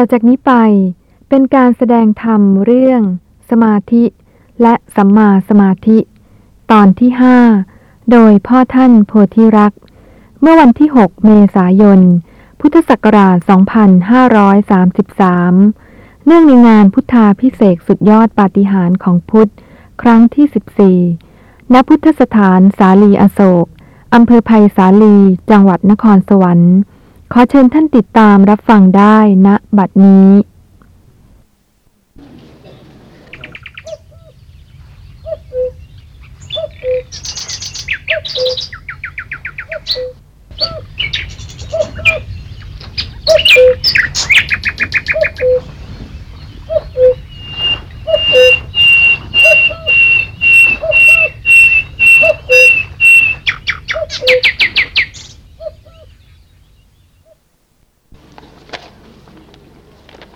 ต่อจากนี้ไปเป็นการแสดงธรรมเรื่อง สมาธิ และสัมมาสมาธิ ตอนที่ห้าโดยพ่อท่านโพธิรักษ์ เมื่อวันที่ 6 เมษายน พุทธศักราช 2533 เนื่องในงานพุทธาพิเศษสุดยอดปาฏิหาริย์ของพุทธ ครั้งที่ 14 ณ พุทธสถานสาลีอโศกอำเภอไผ่สาลี จังหวัดนครสวรรค์ ขอเชิญท่านติดตามรับฟังได้ณบัดนี้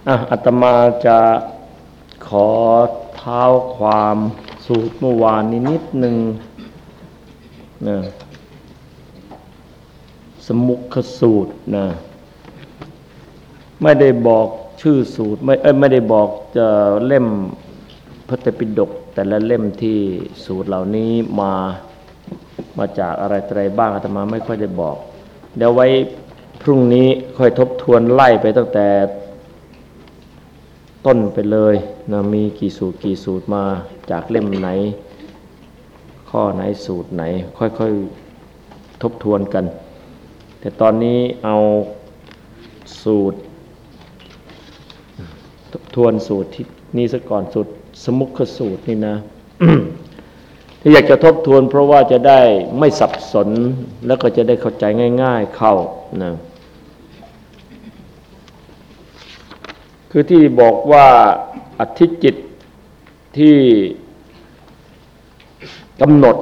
อะอาตมาจะขอเท้าความสูตรเมื่อวานนี้นิดหนึ่งนะสมุขสูตรนะไม่ได้บอกชื่อสูตรไม่เอ้ไม่ได้บอกจะเล่มพระเตปิฎกแต่ละเล่มที่สูตรเหล่านี้มามาจากอะไรอะไรบ้างอาตมาไม่ค่อยได้บอก เดี๋ยวไว้พรุ่งนี้ค่อยทบทวนไล่ไปตั้งแต่ ต้นไปเลยนะมีกี่สูตรกี่สูตรมาจากเล่มไหน ข้อไหนสูตรไหน ค่อยๆทบทวนกัน แต่ตอนนี้เอาสูตร ทบทวนสูตรที่นี่ซะก่อนสูตรสมุขสูตรนี่นะที่อยากจะทบทวนเพราะว่าจะได้ไม่สับสนแล้วก็จะได้เข้าใจง่าย ๆ เข้านะ คือที่บอกว่าอธิจิตที่กำหนด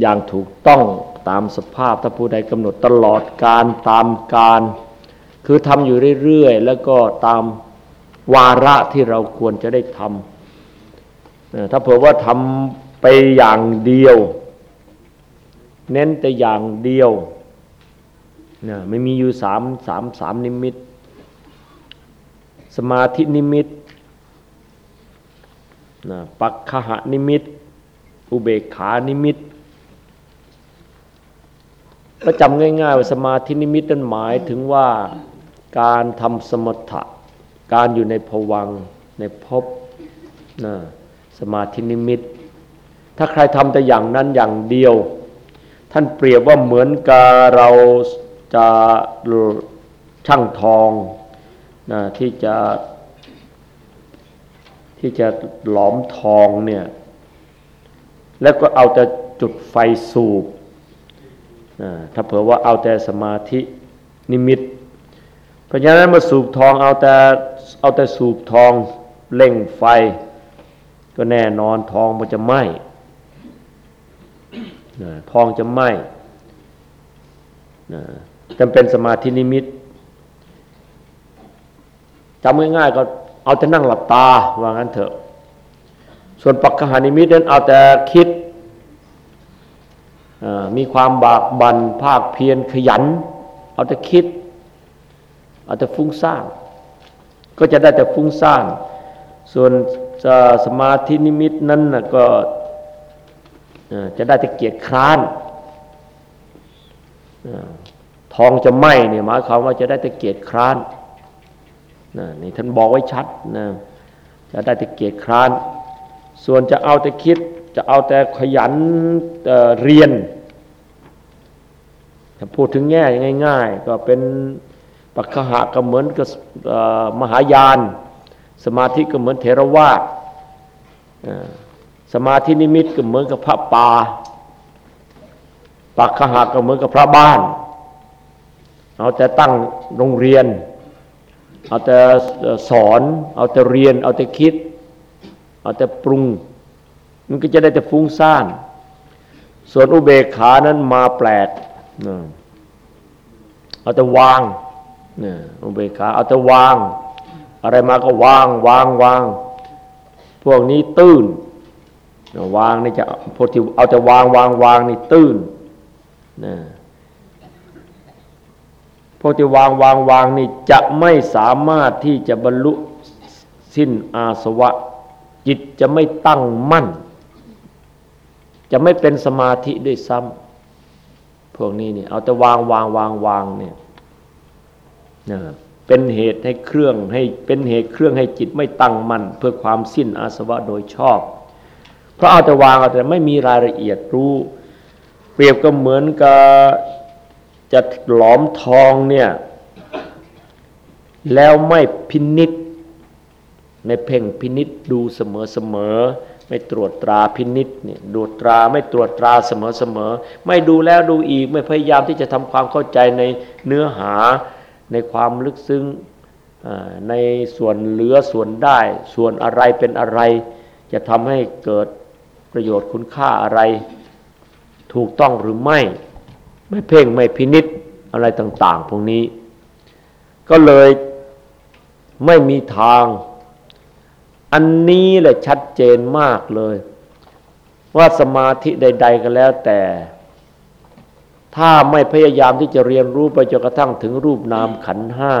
อย่างถูกต้องตามสภาพถ้าผู้ใดกำหนดตลอดการตามการ คือทำอยู่เรื่อยๆ แล้วก็ตามวาระที่เราควรจะได้ทำถ้าเผื่อว่าทำไปอย่างเดียว เน้นแต่อย่างเดียวนะไม่มีอยู่สามสามสามนิมิต สมาธินิมิตนะปัคคหนิมิต อุเบกขานิมิตก็จำง่ายๆว่าสมาธินิมิตนั้นหมายถึงว่าการทำสมถะ การอยู่ในภวังในภพนะสมาธินิมิต ถ้าใครทำแต่อย่างนั้นอย่างเดียว ท่านเปรียบว่าเหมือนกับเราจะช่างทอง นะที่จะที่จะหลอมทองเนี่ยแล้วก็เอาแต่จุดไฟสูบนะถ้าเผื่อว่าเอาแต่สมาธินิมิต เพราะฉะนั้นมาสูบทองเอาแต่เอาแต่สูบทองเล่งไฟ ก็แน่นอนทองมันจะไหม้ทองจะไหม้จำเป็นสมาธินิมิต จำง่ายๆก็เอาแต่นั่งหลับตาว่างั้นเถอะ ส่วนปักขหานิมิตนั้นเอาแต่คิดมีความบากบัน่นภาคเพียรขยัน เอาแต่คิด เอาแต่ฟุ้งซ่านก็จะได้แต่ฟุ้งซ่านส่วนสมาธินิมิตนั้นนะก็จะได้แต่เกียรติคร้านทองจะไหมเนี่ยหมายความว่าจะได้แต่เกียรติคร้าน นี่ท่านบอกไว้ชัดนะจะได้แต่เกียรติคร้าน ส่วนจะเอาแต่คิด จะเอาแต่ขยันเเรียนถ้าพูดถึงแง่ง่าย ๆ ก็เป็นปัจขะก็เหมือนกับมหายาน สมาธิก็เหมือนเทรวาสสมาธินิมิตก็เหมือนกับพระป่าปักขะก็เหมือนกับพระบ้าน เอาแต่ตั้งโรงเรียน เอาแต่สอน เอาแต่เรียน เอาแต่คิด เอาแต่ปรุง มันก็จะได้แต่ฟุ้งซ่าน ส่วนอุเบกขานั้นมาแปลกเอาแต่วางอุเบกขาเอาแต่วาง อะไรมาก็วางวางวางพวกนี้ตื้นวางนี่จะพวกที่เอาแต่วางวางวางนี่ตื้นนะ พวกที่วางวางวางนี่จะไม่สามารถที่จะบรรลุสิ้นอาสวะ จิตจะไม่ตั้งมั่น จะไม่เป็นสมาธิด้วยซ้ำพวกนี้เนี่ยเอาแต่วางวางวางวางเนี่ยนะเป็นเหตุให้เครื่องให้เป็นเหตุเครื่องให้จิตไม่ตั้งมั่นเพื่อความสิ้นอาสวะโดยชอบ เพราะเอาแต่วางเอาแต่ไม่มีรายละเอียดรู้ เปรียบก็เหมือนกับ จะหลอมทองเนี่ย แล้วไม่พินิษในเพ่งพินิษดูเสมอเสมอไม่ตรวจตราพินิษเนี่ยดูตราไม่ตรวจตราเสมอเสมอไม่ดูแล้วดูอีก ไม่พยายามที่จะทำความเข้าใจในเนื้อหาในความลึกซึ้งในส่วนเหลือส่วนได้ ส่วนอะไรเป็นอะไร จะทำให้เกิดประโยชน์คุณค่าอะไร ถูกต้องหรือไม่ ไม่เพ่งไม่พินิษอะไรต่าง ๆ พวกนี้ ก็เลยไม่มีทาง อันนี้แหละชัดเจนมากเลย ว่าสมาธิใด ๆ ก็แล้วแต่ ถ้าไม่พยายามที่จะเรียนรู้ไปจนกระทั่งถึงรูปนามขันห้า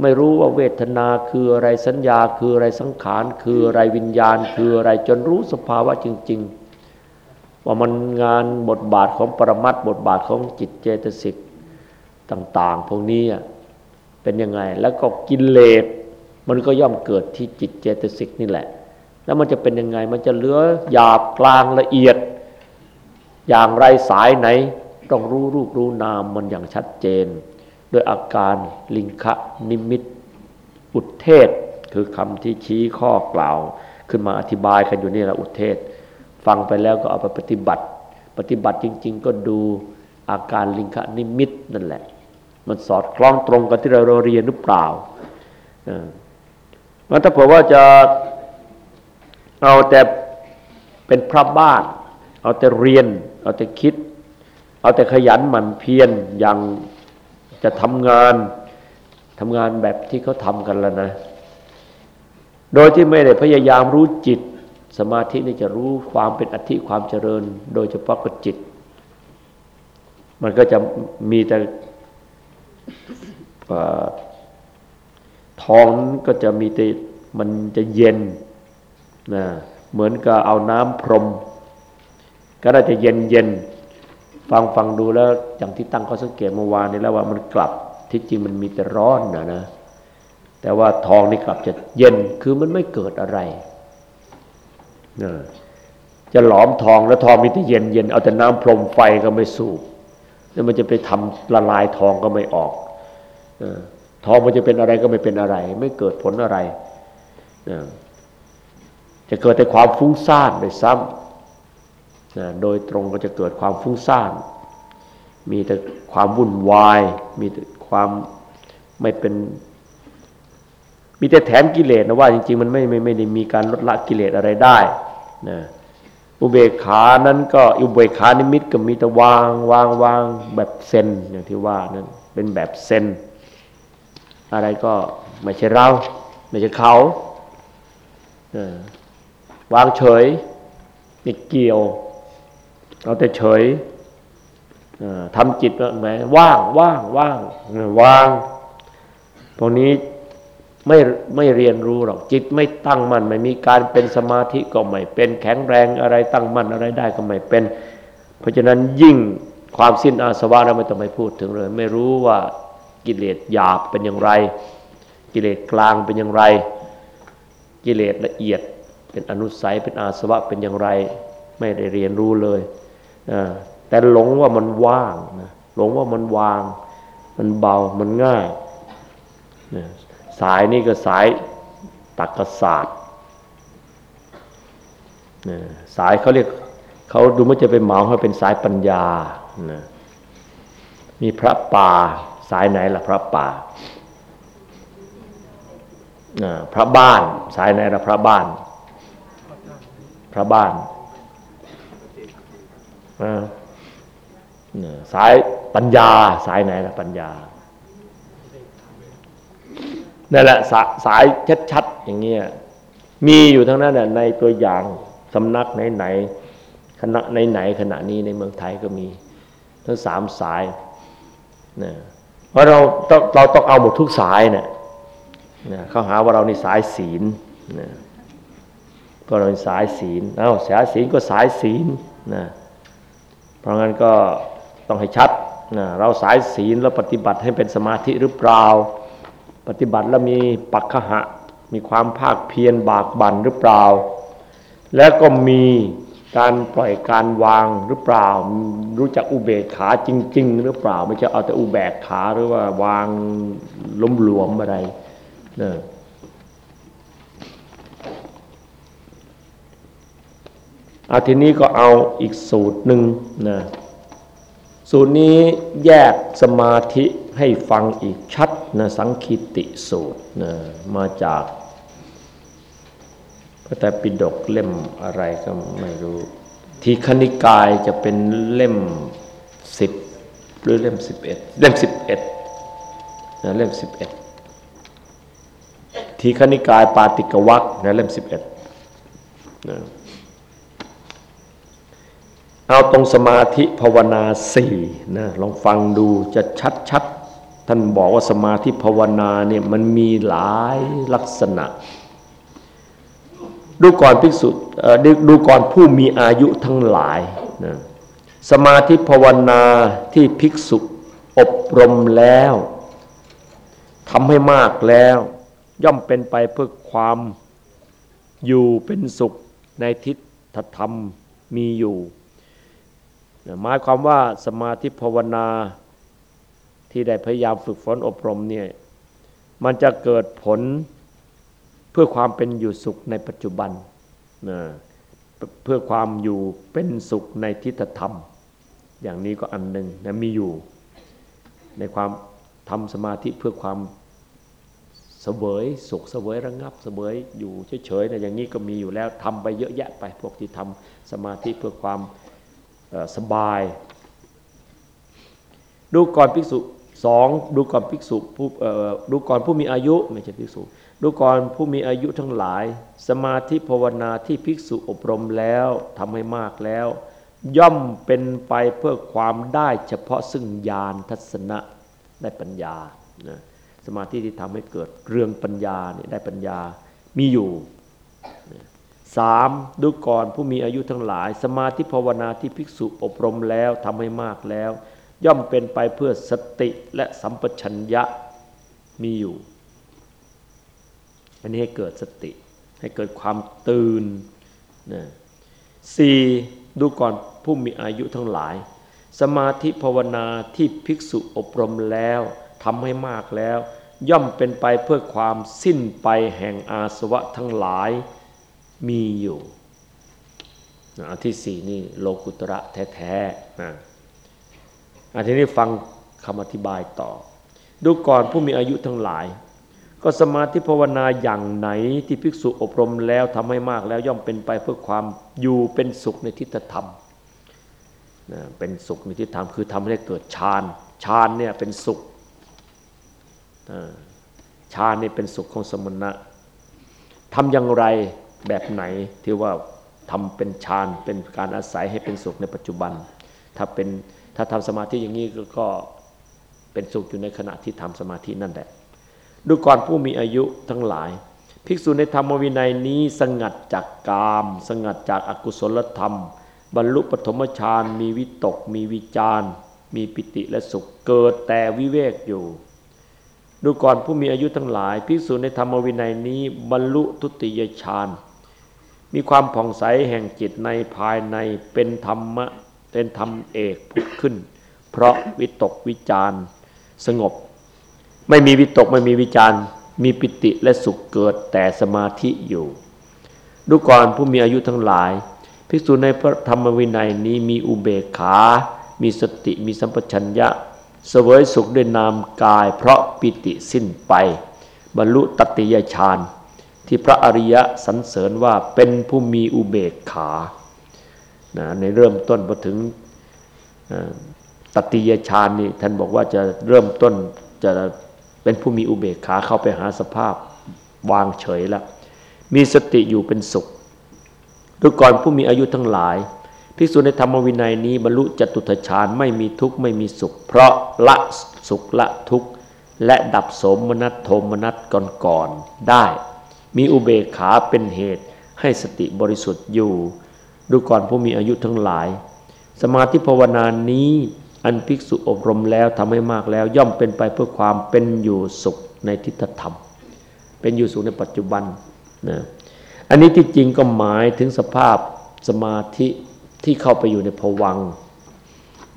ไม่รู้ว่าเวทนาคืออะไรสัญญาคืออะไรสังขาร คืออะไรวิญญาณ คืออะไรจนรู้สภาวะจริง ๆ ว่ามันงานบทบาทของปรมัตบทบาทของจิตเจตสิกต่าง ๆ พวกนี้เป็นยังไง แล้วก็กิเลสมันก็ย่อมเกิดที่จิตเจตสิกนี่แหละ แล้วมันจะเป็นยังไง มันจะเหลือหยาบกลางละเอียด อย่างไรสายไหน ต้องรู้รูปรู้นามมันอย่างชัดเจน โดยอาการลิงคะนิมิต อุทเทศ คือคำที่ชี้ข้อกล่าว ขึ้นมาอธิบายกันอยู่นี่แหละอุทเทศ ฟังไปแล้วก็เอาไปปฏิบัติ ปฏิบัติจริง ๆ ก็ดูอาการลิงคะนิมิตนั่นแหละ มันสอดคล้องตรงกับที่เราเรียนหรือเปล่ามันถ้าเผื่อว่าจะเอาแต่เป็นพระบ้านเอาแต่เรียน เอาแต่คิด เอาแต่ขยันหมั่นเพียรอย่างจะทำงานทำงานแบบที่เขาทำกันแล้วนะ โดยที่ไม่ได้พยายามรู้จิต สมาธินี่จะรู้ความเป็นอธิความเจริญ โดยเฉพาะกับจิต มันก็จะมีแต่ท้องก็จะมีแต่มันจะเย็นนะเหมือนกับเอาน้ำพรม ก็น่าจะเย็นเย็นฟังฟังดูแล้วอย่างที่ตั้งข้อสังเกตเมื่อวานนี้แล้วว่ามันกลับที่จริงมันมีแต่ร้อนนะนะ แต่ว่าทองนี่กลับจะเย็นคือมันไม่เกิดอะไร จะหลอมทองแล้วทองมีแต่เย็นเย็นเอาแต่น้ำพรมไฟก็ไม่สูบแล้วมันจะไปทำละลายทองก็ไม่ออกทองมันจะเป็นอะไรก็ไม่เป็นอะไร ไม่เกิดผลอะไรจะเกิดแต่ความฟุ้งซ่านไปซ้ำโดยตรงก็จะเกิดความฟุ้งซ่าน มีแต่ความวุ่นวาย มีแต่ความไม่เป็น มีแต่แถมกิเลสนะว่าจริงๆ มันไม่ไม่ไม่ได้มีการลดละกิเลสอะไรได้นะอุเบกขานั้นก็อุเบกขานิมิตก็มีแต่วางวางวางแบบเซนอย่างที่ว่านั้นเป็นแบบเซนอะไรก็ไม่ใช่เราไม่ใช่เขาวางเฉยไม่เกี่ยวเราแต่เฉยทำจิตแหมว่างว่างว่างว่างตรงนี้ ไม่ไม่เรียนรู้หรอกจิตไม่ตั้งมั่นไม่มีการเป็นสมาธิก็ไม่เป็นแข็งแรงอะไรตั้งมั่นอะไรได้ก็ไม่เป็น เพราะฉะนั้นยิ่งความสิ้นอาสวะเราไม่ต้องไปพูดถึงเลย ไม่รู้ว่ากิเลสหยาบเป็นอย่างไร กิเลสกลางเป็นอย่างไร กิเลสละเอียดเป็นอนุสัยเป็นอาสวะเป็นอย่างไร ไม่ได้เรียนรู้เลยแต่หลงว่ามันว่างนะหลงว่ามันวาง มันเบามันง่าย สายนี่ก็สายตักศาสตร์สายเขาเรียกเขาดูมันจะเป็นเหมาเขาเป็นสายปัญญานะมีพระป่าสายไหนล่ะพระป่าพระบ้านสายไหนล่ะพระบ้าน พระบ้านสายปัญญาสายไหนล่ะปัญญา นั่นแหละสสายชัดๆอย่างเงี้ยมีอยู่ทั้งนั้นในตัวอย่างสำนักไหนๆคณะไหนๆขณะนี้ในเมืองไทยก็มีทั้งสามสายนะราะเราต้องเราต้องเอาหมดทุกสายเนี่ยนะเขาหาว่าเราในสายศีลนะก็เราสายศีลเอ้าสายศีลก็สายศีลนะเพราะงั้นก็ต้องให้ชัดนะเราสายศีลแล้วปฏิบัติให้เป็นสมาธิหรือเปล่า ปฏิบัติแล้วมีปักขะ มีความภาคเพียรบากบั่นหรือเปล่า แล้วก็มีการปล่อยการวางหรือเปล่า รู้จักอุเบกขาจริง ๆ หรือเปล่า ไม่ใช่เอาแต่อุแบกขาหรือว่าวางล้มหลวมอะไรนะอาทีนี้ก็เอาอีกสูตรหนึ่งนะ สูตรนี้แยกสมาธิให้ฟังอีกชัดนะสังคิติสูตรนะมาจากพระไตรปิฎกเล่มอะไรก็ไม่รู้ ทีคณิกายจะเป็นเล่มสิบหรือเล่มสิบเอ็ดเล่มสิบเอ็ดนะเล่มสิบเอ็ดทีคณิกายปาติกวักนะเล่มสิบเอ็ดนะ เอาตรงสมาธิภาวนาสี่นะลองฟังดูจะชัดชัดท่านบอกว่าสมาธิภาวนาเนี่ยมันมีหลายลักษณะ ดูก่อนภิกษุดูก่อนผู้มีอายุทั้งหลายนะสมาธิภาวนาที่ภิกษุอบรมแล้วทำให้มากแล้ว ย่อมเป็นไปเพื่อความอยู่เป็นสุขในทิฏฐธรรมมีอยู่ หมายความว่าสมาธิภาวนาที่ได้พยายามฝึกฝนอบรมเนี่ยมันจะเกิดผลเพื่อความเป็นอยู่สุขในปัจจุบันนะเพื่อความอยู่เป็นสุขในทิฏฐธรรม อย่างนี้ก็อันหนึ่งนะมีอยู่ ในความทำสมาธิเพื่อความเสวยสุขเสวยระงับเสวยอยู่เฉยๆนะอย่างนี้ก็มีอยู่แล้วทำไปเยอะแยะไปพวกที่ทำสมาธิเพื่อความ สบาย ดูก่อนภิกษุสองดูก่อนภิกษุผู้ดูก่อนผู้มีอายุไม่ใช่ภิกษุ ดูก่อนผู้มีอายุทั้งหลาย สมาธิภาวนาที่ภิกษุอบรมแล้วทำให้มากแล้ว ย่อมเป็นไปเพื่อความได้เฉพาะซึ่งญาณทัศนะได้ปัญญานะสมาธิที่ทำให้เกิดเรื่องปัญญาเนี่ยได้ปัญญามีอยู่ สามดูก่อนผู้มีอายุทั้งหลาย สมาธิภาวนาที่ภิกษุอบรมแล้วทำให้มากแล้ว ย่อมเป็นไปเพื่อสติและสัมปชัญญะมีอยู่ อันนี้ให้เกิดสติ ให้เกิดความตื่นนะสี่ดูก่อนผู้มีอายุทั้งหลาย สมาธิภาวนาที่ภิกษุอบรมแล้วทำให้มากแล้ว ย่อมเป็นไปเพื่อความสิ้นไปแห่งอาสวะทั้งหลาย มีอยู่อันที่สี่นี่โลกุตระแท้ๆนะอันที่นี้ฟังคำอธิบายต่อ ดูก่อนผู้มีอายุทั้งหลาย ก็สมาธิภาวนาอย่างไหนที่ภิกษุอบรมแล้วทำให้มากแล้วย่อมเป็นไปเพื่อความอยู่เป็นสุขในทิฏฐธรรมนะเป็นสุขในทิฏฐธรรมคือทำให้เกิดฌานฌานเนี่ยเป็นสุขฌานนี่เป็นสุขของสมณะทำอย่างไร แบบไหนที่ว่าทำเป็นฌานเป็นการอาศัยให้เป็นสุขในปัจจุบัน ถ้าเป็นถ้าทำสมาธิอย่างนี้ก็เป็นสุขอยู่ในขณะที่ทำสมาธินั่นแหละดูก่อนผู้มีอายุทั้งหลาย ภิกษุในธรรมวินัยนี้สงัดจากกาม สงัดจากอากุศลธรรม บรรลุปฐมฌานมีวิตก มีวิจารมีปิติและสุขเกิดแต่วิเวกอยู่ ดูก่อนผู้มีอายุทั้งหลาย ภิกษุในธรรมวินัยนี้ บรรลุทุติยฌาน มีความผ่องใสแห่งจิตในภายในเป็นธรรมะเป็นธรรมเอกผุดขึ้น เพราะวิตกวิจารสงบ ไม่มีวิตกไม่มีวิจารมีปิติและสุขเกิดแต่สมาธิอยู่ดูก่อนผู้มีอายุทั้งหลาย ภิกษุในพระธรรมวินัยนี้มีอุเบกขา มีสติมีสัมปชัญญะเสวยสุขด้วยนามกาย เพราะปิติสิ้นไป บรรลุตติยฌาน ที่พระอริยะสรรเสริญว่าเป็นผู้มีอุเบกขานะในเริ่มต้นพอถึงตติยฌานนี่ท่านบอกว่าจะเริ่มต้นจะเป็นผู้มีอุเบกขาเข้าไปหาสภาพวางเฉยแล้วมีสติอยู่เป็นสุขดูก่อนผู้มีอายุทั้งหลายภภิกษุในธรรมวินัยนี้บรรลุจตุตฌานไม่มีทุกข์ไม่มีสุข เพราะละสุขละทุกข์และดับสมนัตโทมนัตก่อนๆได้ มีอุเบกขาเป็นเหตุ ให้สติบริสุทธิ์อยู่ ดูก่อนผู้มีอายุทั้งหลาย สมาธิภาวนานี้ อันภิกษุอบรมแล้วทำให้มากแล้ว ย่อมเป็นไปเพื่อความเป็นอยู่สุขในทิฏฐธรรม เป็นอยู่สุขในปัจจุบันนะอันนี้ที่จริงก็หมายถึงสภาพสมาธิที่เข้าไปอยู่ในภวัง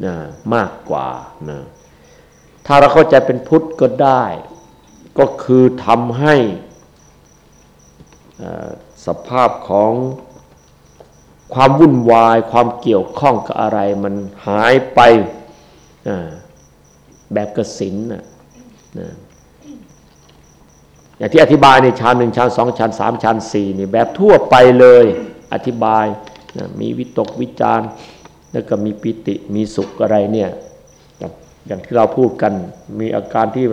นะมากกว่านะถ้าเราเข้าใจเป็นพุทธก็ได้ ก็คือทำให้ สภาพของความวุ่นวาย ความเกี่ยวข้องกับอะไร มันหายไปแบบกระสินนะอย่างที่อธิบายในชั้นหนึ่งชั้นสองชั้นสามชั้นสี่นี่แบบทั่วไปเลยอธิบายนะมีวิตกวิจารแล้วก็มีปิติมีสุขอะไรเนี่ยอย่างที่เราพูดกันมีอาการที่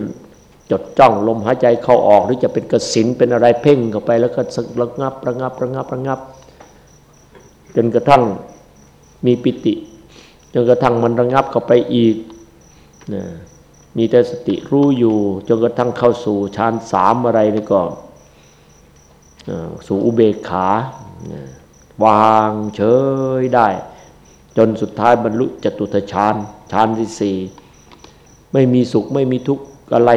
จดจ้องลมหายใจเข้าออกหรือจะเป็นกระสินเป็นอะไรเพ่งเข้าไปแล้วก็ระงับระงับระงับระงับ จนกระทั่งมีปิติ จนกระทั่งมันระงับเข้าไปอีกนะมีแต่สติรู้อยู่ จนกระทั่งเข้าสู่ฌานสามอะไรนี่ก็สู่อุเบกขาวางเฉยได้ จนสุดท้ายบรรลุจตุตฌานฌานที่สี่ไม่มีสุขไม่มีทุกข์ อะไร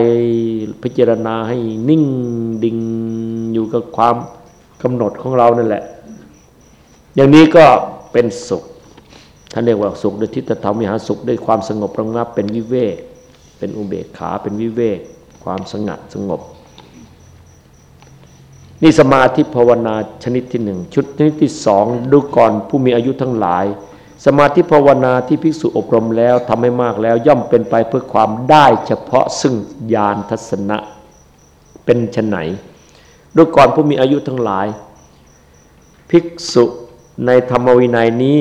พิจารณาให้นิ่งดิ่งอยู่กับความกำหนดของเรานั่นแหละ อย่างนี้ก็เป็นสุขท่านเรียกว่าสุขโดยทิฏฐธรรมมิหาสุขด้วยความสงบระงับเป็นวิเวก เป็นอุเบกขาเป็นวิเวก ความสงัดสงบ นี่สมาธิภาวนาชนิดที่หนึ่งชุดชนิดที่สองดูก่อนผู้มีอายุทั้งหลาย สมาธิภาวนาที่ภิกษุอบรมแล้วทำให้มากแล้วย่อมเป็นไปเพื่อความได้เฉพาะซึ่งญาณทัศนะเป็นชนไหนดูก่อนผู้มีอายุทั้งหลาย ภิกษุในธรรมวินัยนี้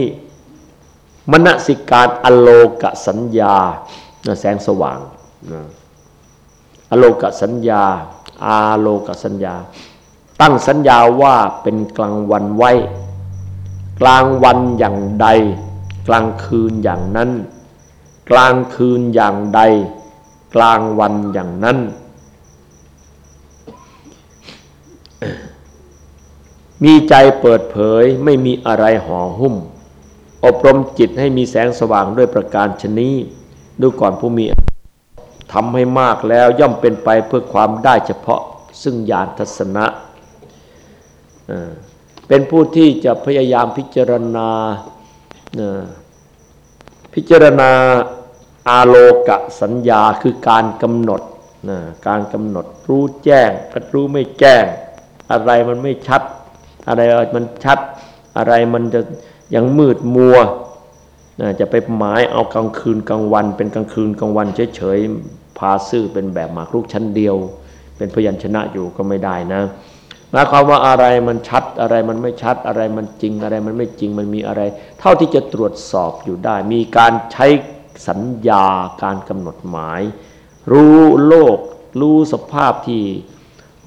มณสิการอโลกสัญญาแสงสว่างอโลกสัญญา อาโลกสัญญา ตั้งสัญญาว่าเป็นกลางวันไว้ กลางวันอย่างใด กลางคืนอย่างนั้น กลางคืนอย่างใด กลางวันอย่างนั้น มีใจเปิดเผยไม่มีอะไรห่อหุ้ม อบรมจิตให้มีแสงสว่างด้วยประการชนี้ดูก่อนผู้มีทำให้มากแล้วย่อมเป็นไปเพื่อความได้เฉพาะซึ่งญาณทัศนะเป็นผู้ที่จะพยายามพิจารณา พิจารณาอาโลกะสัญญาคือการกำหนดการกำหนดรู้แจ้งกับรู้ไม่แจ้ง อะไรมันไม่ชัด อะไรมันชัด อะไรมันจะยังมืดมัวจะไปหมายเอากลางคืนกลางวัน เป็นกลางคืนกลางวันเฉยๆพาซื่อเป็นแบบหมากรุกชั้นเดียว เป็นพยัญชนะอยู่ก็ไม่ได้นะ หมายความว่าอะไรมันชัดอะไรมันไม่ชัดอะไรมันจริงอะไรมันไม่จริงมันมีอะไร เท่าที่จะตรวจสอบอยู่ได้ มีการใช้สัญญาการกำหนดหมาย รู้โลก รู้สภาพที่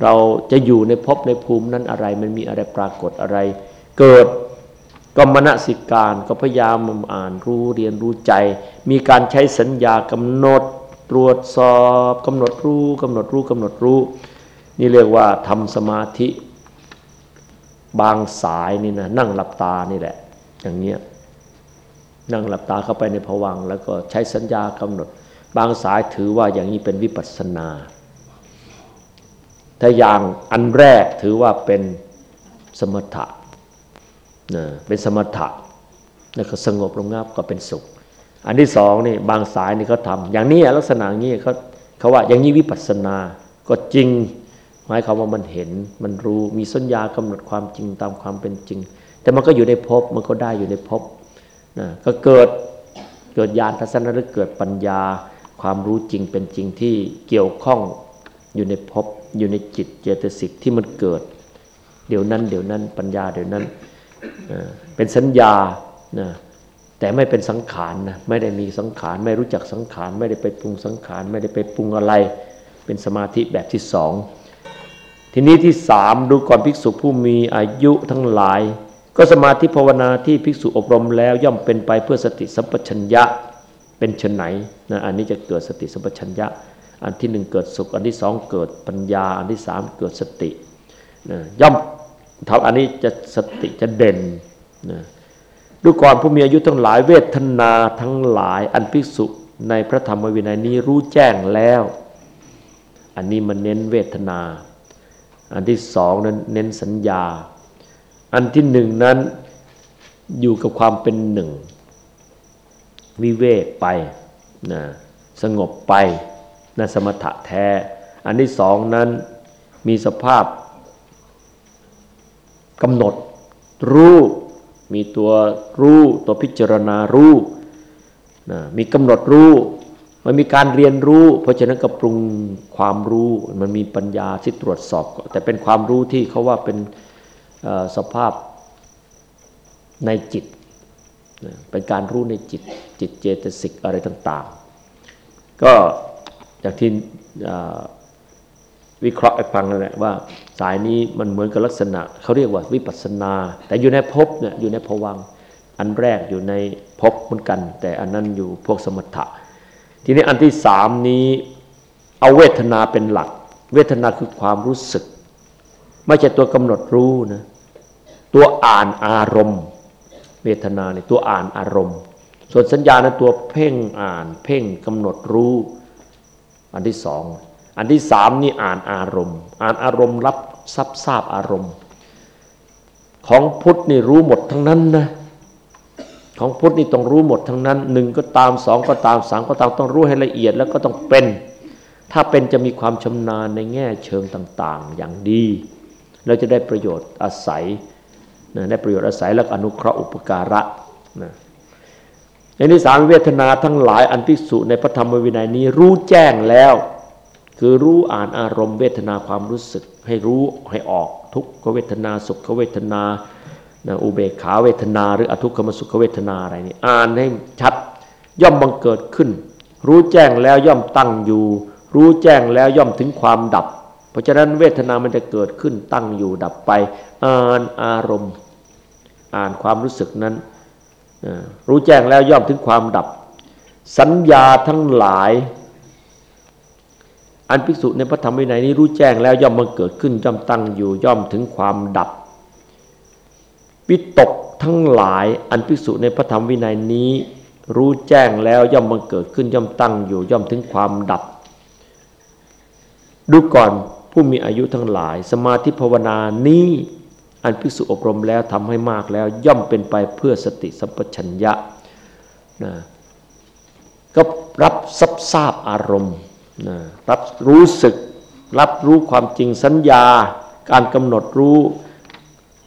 เราจะอยู่ในภพในภูมินั้นอะไร มันมีอะไรปรากฏอะไร เกิดก็มณสิการก็พยายามอ่านรู้เรียนรู้ใจ มีการใช้สัญญากำหนดตรวจสอบกำหนดรู้กำหนดรู้กำหนดรู้ นี่เรียกว่าทำสมาธิ บางสายนี่นะนั่งหลับตานี่แหละ อย่างเงี้ยนั่งหลับตาเข้าไปในผวังแล้วก็ใช้สัญญากำหนด บางสายถือว่าอย่างนี้เป็นวิปัสสนา ถ้าอย่างอันแรกถือว่าเป็นสมถะนะเป็นสมถะแล้วก็สงบระงับก็เป็นสุข อันที่สองนี่บางสายนี่เขาทำอย่างนี้ลักษณะนี้เขาเขาว่าอย่างนี้วิปัสสนาก็จริง หมายความว่ามันเห็นมันรู้มีสัญญากำหนดความจริงตามความเป็นจริง แต่มันก็อยู่ในภพมันก็ได้อยู่ในภพนะก็เกิดเกิดญาณทัศนะหรือเกิดปัญญา ความรู้จริงเป็นจริงที่เกี่ยวข้องอยู่ในภพอยู่ในจิตเจตสิกที่มันเกิด เดี๋ยวนั้นเดี๋ยวนั้นปัญญาเดี๋ยวนั้นเป็นสัญญานะแต่ไม่เป็นสังขารนะไม่ได้มีสังขารไม่รู้จักสังขารไม่ได้ไปปรุงสังขารไม่ได้ไปปรุงอะไร เป็นสมาธิแบบที่สอง ทีนี้ที่สามดูก่อนภิกษุผู้มีอายุทั้งหลาย ก็สมาธิภาวนาที่ภิกษุอบรมแล้วย่อมเป็นไปเพื่อสติสัมปชัญญะเป็นชนไหนนะอันนี้จะเกิดสติสัมปชัญญะ อันที่หนึ่งเกิดสุข อันที่สองเกิดปัญญา อันที่สามเกิดสตินะย่อมทำอันนี้จะสติจะเด่นนะดูก่อนผู้มีอายุทั้งหลายเวทนาทั้งหลาย อันภิกษุในพระธรรมวินัยนี้รู้แจ้งแล้ว อันนี้มันเน้นเวทนา อันที่สองนั้นเน้นสัญญา อันที่หนึ่งนั้นอยู่กับความเป็นหนึ่ง วิเวกไปนะสงบไปนะสมถะแท้ อันที่สองนั้นมีสภาพกำหนดรู้มีตัวรู้ตัวพิจารณารู้นะมีกำหนดรู้ มันมีการเรียนรู้ เพราะฉะนั้นก็ปรุงความรู้มันมีปัญญาที่ตรวจสอบ แต่เป็นความรู้ที่เขาว่าเป็นสภาพในจิต เป็นการรู้ในจิต จิตเจตสิกอะไรต่าง ๆ ก็อย่างที่วิเคราะห์ให้ฟังนั่นแหละว่า สายนี้มันเหมือนกับลักษณะเขาเรียกว่าวิปัสนา แต่อยู่ในภพเนี่ยอยู่ในภวังอันแรกอยู่ในภพเหมือนกัน แต่อันนั้นอยู่พวกสมถะ ทีนี้อันที่สามนี้ เอาเวทนาเป็นหลัก เวทนาคือความรู้สึก ไม่ใช่ตัวกำหนดรู้นะตัวอ่านอารมณ์ เวทนาเนี่ยตัวอ่านอารมณ์ ส่วนสัญญานะตัวเพ่งอ่าน เพ่งกำหนดรู้ อันที่สองอันที่สามนี่อ่านอารมณ์ อ่านอารมณ์รับซับทราบอารมณ์ ของพุทธนี่รู้หมดทั้งนั้นนะ ของพุทธนี่ต้องรู้หมดทั้งนั้นหนึ่งก็ตามสองก็ตามสามก็ตามต้องรู้ให้ละเอียดแล้วก็ต้องเป็น ถ้าเป็นจะมีความชำนาญในแง่เชิงต่าง ๆ อย่างดี เราจะได้ประโยชน์อาศัยนะได้ประโยชน์อาศัยแล้วอนุเคราะห์อุปการะนะอย่างที่สามเวทนาทั้งหลายอันภิกษุในพระธรรมวินัยนี้รู้แจ้งแล้ว คือรู้อ่านอารมณ์เวทนาความรู้สึก ให้รู้ให้ออกทุกขเวทนาสุขเวทนา อุเบกขาเวทนาหรืออทุกขมสุขเวทนาอะไรนี่อ่านให้ชัดย่อมบังเกิดขึ้น รู้แจ้งแล้วย่อมตั้งอยู่ รู้แจ้งแล้วย่อมถึงความดับ เพราะฉะนั้นเวทนามันจะเกิดขึ้นตั้งอยู่ดับไป อ่านอารมณ์ อ่านความรู้สึกนั้น รู้แจ้งแล้วย่อมถึงความดับ สัญญาทั้งหลาย อันภิกษุในพระธรรมวินัยนี้รู้แจ้งแล้วย่อมมาเกิดขึ้นย่อมตั้งอยู่ย่อมถึงความดับ วิตกทั้งหลายอันภิกษุในพระธรรมวินัยนี้ รู้แจ้งแล้วย่อมมาเกิดขึ้นย่อมตั้งอยู่ย่อมถึงความดับ ดูก่อนผู้มีอายุทั้งหลาย สมาธิภาวนานี้อันภิกษุอบรมแล้วทำให้มากแล้วย่อมเป็นไปเพื่อสติสัมปชัญญะนะก็รับซับทราบอารมณ์รับรู้สึก รับรู้ความจริงสัญญา การกำหนดรู้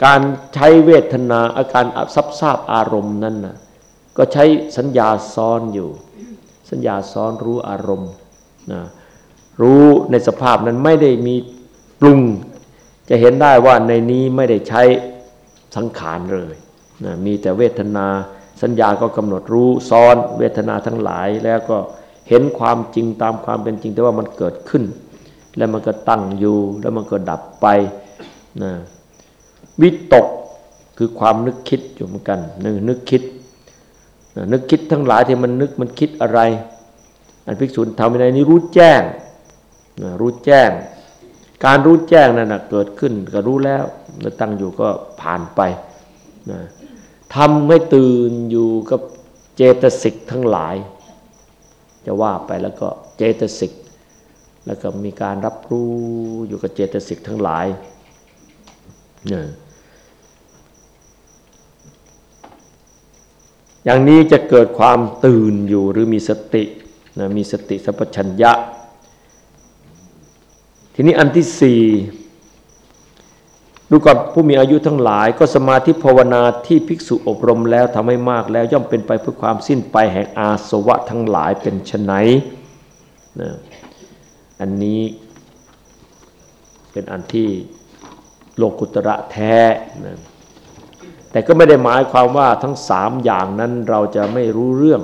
การใช้เวทนาอาการซับซาบอารมณ์นั้นนะก็ใช้สัญญาซ้อนอยู่ สัญญาซ้อนรู้อารมณ์นะรู้ในสภาพนั้นไม่ได้มีปรุง จะเห็นได้ว่าในนี้ไม่ได้ใช้สังขารเลยนะมีแต่เวทนาสัญญาก็กำหนดรู้ซ้อนเวทนาทั้งหลายแล้วก็เห็นความจริงตามความเป็นจริงแต่ว่ามันเกิดขึ้น แล้วมันก็ตั้งอยู่แล้วมันก็ดับไปนะ วิตกคือความนึกคิดอยู่เหมือนกันนึกนึกคิด นึกคิดทั้งหลายที่มันนึกมันคิดอะไร อันภิกษุทำในนี้รู้แจ้งรู้แจ้ง การรู้แจ้งนั่นนะเกิดขึ้นก็รู้แล้วตั้งอยู่ก็ผ่านไปทำให้ตื่นอยู่กับเจตสิกทั้งหลาย จะว่าไปแล้วก็เจตสิกแล้วก็มีการรับรู้อยู่กับเจตสิกทั้งหลายเนี่ย อย่างนี้จะเกิดความตื่นอยู่หรือมีสตินะมีสติสัพชัญญะ ทีนี้อันที่สี่ดูก่อนผู้มีอายุทั้งหลาย ก็สมาธิภาวนาที่ภิกษุอบรมแล้วทำให้มากแล้วย่อมเป็นไปเพื่อความสิ้นไปแห่งอาสวะทั้งหลายเป็นชนนะอันนี้เป็นอันที่โลกุตระแท้นะ แต่ก็ไม่ได้หมายความว่าทั้งสามอย่างนั้นเราจะไม่รู้เรื่อง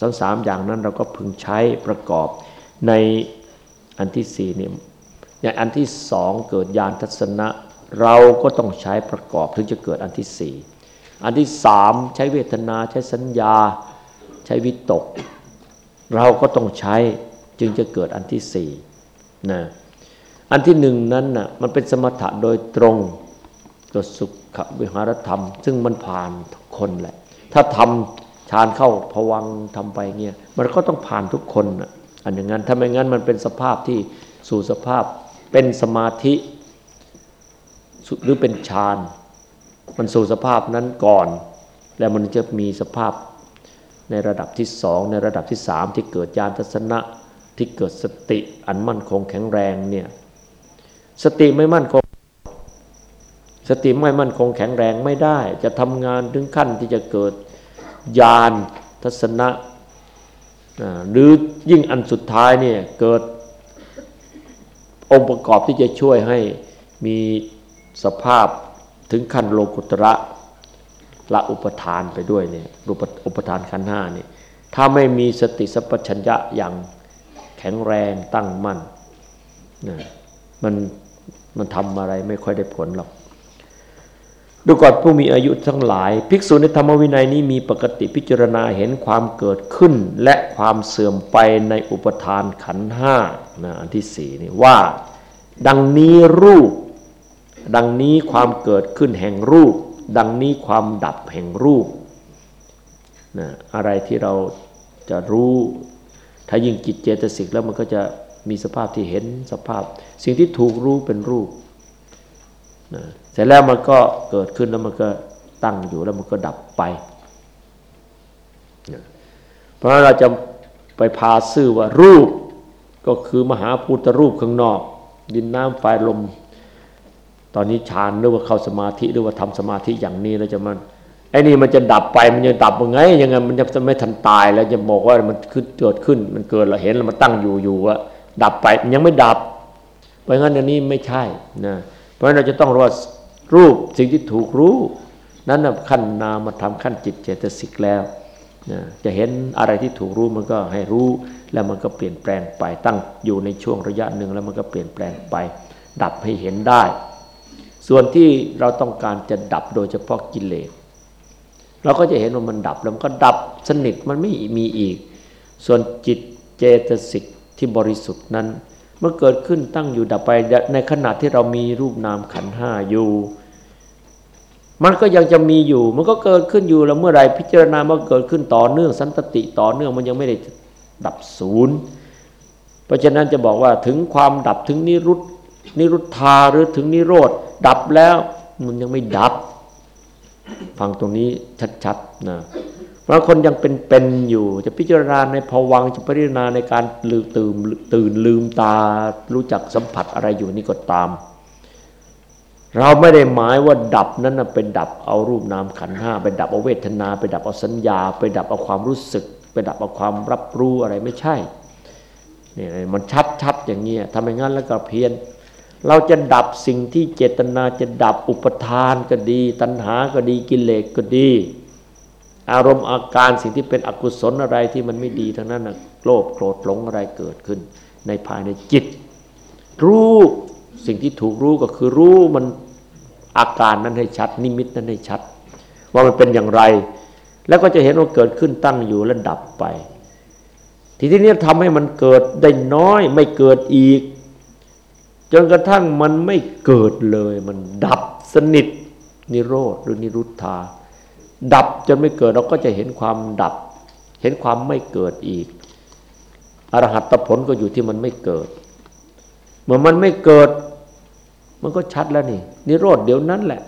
ทั้งสามอย่างนั้นเราก็พึงใช้ประกอบในอันที่สี่นี่อย่างอันที่สองเกิดญาณทัศนะ เราก็ต้องใช้ประกอบถึงจะเกิดอันที่สี่อันที่สามใช้เวทนาใช้สัญญา ใช้วิตก เราก็ต้องใช้จึงจะเกิดอันที่สี่นะอันที่หนึ่งนั้นน่ะมันเป็นสมถะโดยตรงตัวสุข วิหารธรรม ซึ่งมันผ่านทุกคนแหละ ถ้าทำฌานเข้าพวังทำไปเงี้ยมันก็ต้องผ่านทุกคนอะอันอย่างนั้นถ้าไม่งั้นมันเป็นสภาพที่สู่สภาพเป็นสมาธิหรือเป็นฌานมันสู่สภาพนั้นก่อน แล้วมันจะมีสภาพในระดับที่สองในระดับที่สามที่เกิดญาณทัศนะที่เกิดสติอันมั่นคงแข็งแรงเนี่ยสติไม่มั่นคง สติไม่มั่นคงแข็งแรงไม่ได้ จะทำงานถึงขั้นที่จะเกิดญาณทัศนะหรือยิ่งอันสุดท้ายเนี่ยเกิดองค์ประกอบที่จะช่วยให้มีสภาพถึงขั้นโลกุตระละอุปทานไปด้วยเนี่ยอุปทานขันห้านี่ถ้าไม่มีสติสัพพัญญะอย่างแข็งแรงตั้งมั่นนะมันมันทำอะไรไม่ค่อยได้ผลหรอก ดูก่อนผู้มีอายุทั้งหลาย ภิกษุในธรรมวินัยนี้มีปกติพิจารณาเห็นความเกิดขึ้น และความเสื่อมไปในอุปทานขันห้านะอันที่สี่นี่ว่า ดังนี้รูป ดังนี้ความเกิดขึ้นแห่งรูป ดังนี้ความดับแห่งรูปนะอะไรที่เราจะรู้ ถ้ายิ่งจิตเจตสิกแล้วมันก็จะมีสภาพที่เห็นสภาพ สิ่งที่ถูกรู้เป็นรูปนะ เสร็จแล้วมันก็เกิดขึ้นแล้วมันก็ตั้งอยู่แล้วมันก็ดับไป เพราะฉะนั้นเราจะไปพาซื่อว่ารูปก็คือมหาพุทธรูปข้างนอก ดินน้ำไฟลม ตอนนี้ฌานหรือว่าเข้าสมาธิหรือว่าทำสมาธิอย่างนี้แล้วจะมันไอ้นี่มันจะดับไปมันจะดับยังไงยังไงมันจะไม่ทันตายแล้วจะบอกว่ามันขึ้นเกิดขึ้น มันเกิดเราเห็นแล้วมันตั้งอยู่อยู่ว่าดับไปยังไม่ดับ เพราะงั้นอันนี้ไม่ใช่นะเพราะฉะนั้นเราจะต้องรู้ว่า รูปสิ่งที่ถูกรู้ นั้นขั้นนามธรรมขั้นจิตเจตสิกแล้วนะจะเห็นอะไรที่ถูกรู้มันก็ให้รู้ แล้วมันก็เปลี่ยนแปลงไปตั้งอยู่ในช่วงระยะหนึ่งแล้วมันก็เปลี่ยนแปลงไป ดับให้เห็นได้ ส่วนที่เราต้องการจะดับโดยเฉพาะกิเลสเราก็จะเห็นว่ามันดับแล้วมันก็ดับสนิทมันไม่มีอีก ส่วนจิตเจตสิกที่บริสุทธิ์นั้น เมื่อเกิดขึ้นตั้งอยู่ดับไปในขณะที่เรามีรูปนามขันห้าอยู่ มันก็ยังจะมีอยู่ มันก็เกิดขึ้นอยู่แล้วเมื่อไรพิจารณามันเกิดขึ้นต่อเนื่องสันตติต่อเนื่องมันยังไม่ได้ดับศูนย์เพราะฉะนั้นจะบอกว่าถึงความดับถึงนิรุตนิรุตธาหรือถึงนิโรธดับแล้วมันยังไม่ดับ ฟังตรงนี้ชัดๆนะบางคนยังเป็นเป็นอยู่ จะพิจารณาในภวังจะพิจารณาในการลืมตื่นตื่นลืมตา รู้จักสัมผัสอะไรอยู่นี่ก็ตาม เราไม่ได้หมายว่าดับนั้นเป็นดับเอารูปนามขันห้าไปดับเอาเวทนา ไปดับเอาสัญญา ไปดับเอาความรู้สึก ไปดับเอาความรับรู้อะไรไม่ใช่เนี่ยมันชัดชัดอย่างเงี้ยทำอย่างนั้นแล้วก็เพียน เราจะดับสิ่งที่เจตนาจะดับอุปทานก็ดี ตัณหาก็ดีกิเลสก็ดี อารมณ์อาการสิ่งที่เป็นอกุศลอะไรที่มันไม่ดีทั้งนั้นนะโลภโกรธหลงอะไรเกิดขึ้น ในภายในจิต รู้สิ่งที่ถูกรู้ก็คือรู้มัน อาการนั้นให้ชัด นิมิตนั้นให้ชัด ว่ามันเป็นอย่างไร แล้วก็จะเห็นว่าเกิดขึ้นตั้งอยู่แล้วดับไป ทีที่นี้ทำให้มันเกิดได้น้อยไม่เกิดอีก จนกระทั่งมันไม่เกิดเลย มันดับสนิทนิโรธหรือนิรุตธาดับจนไม่เกิดเราก็จะเห็นความดับ เห็นความไม่เกิดอีกอรหัตผลก็อยู่ที่มันไม่เกิด เมื่อมันไม่เกิด มันก็ชัดแล้วนี่ นิโรธเดี๋ยวนั้นแหละ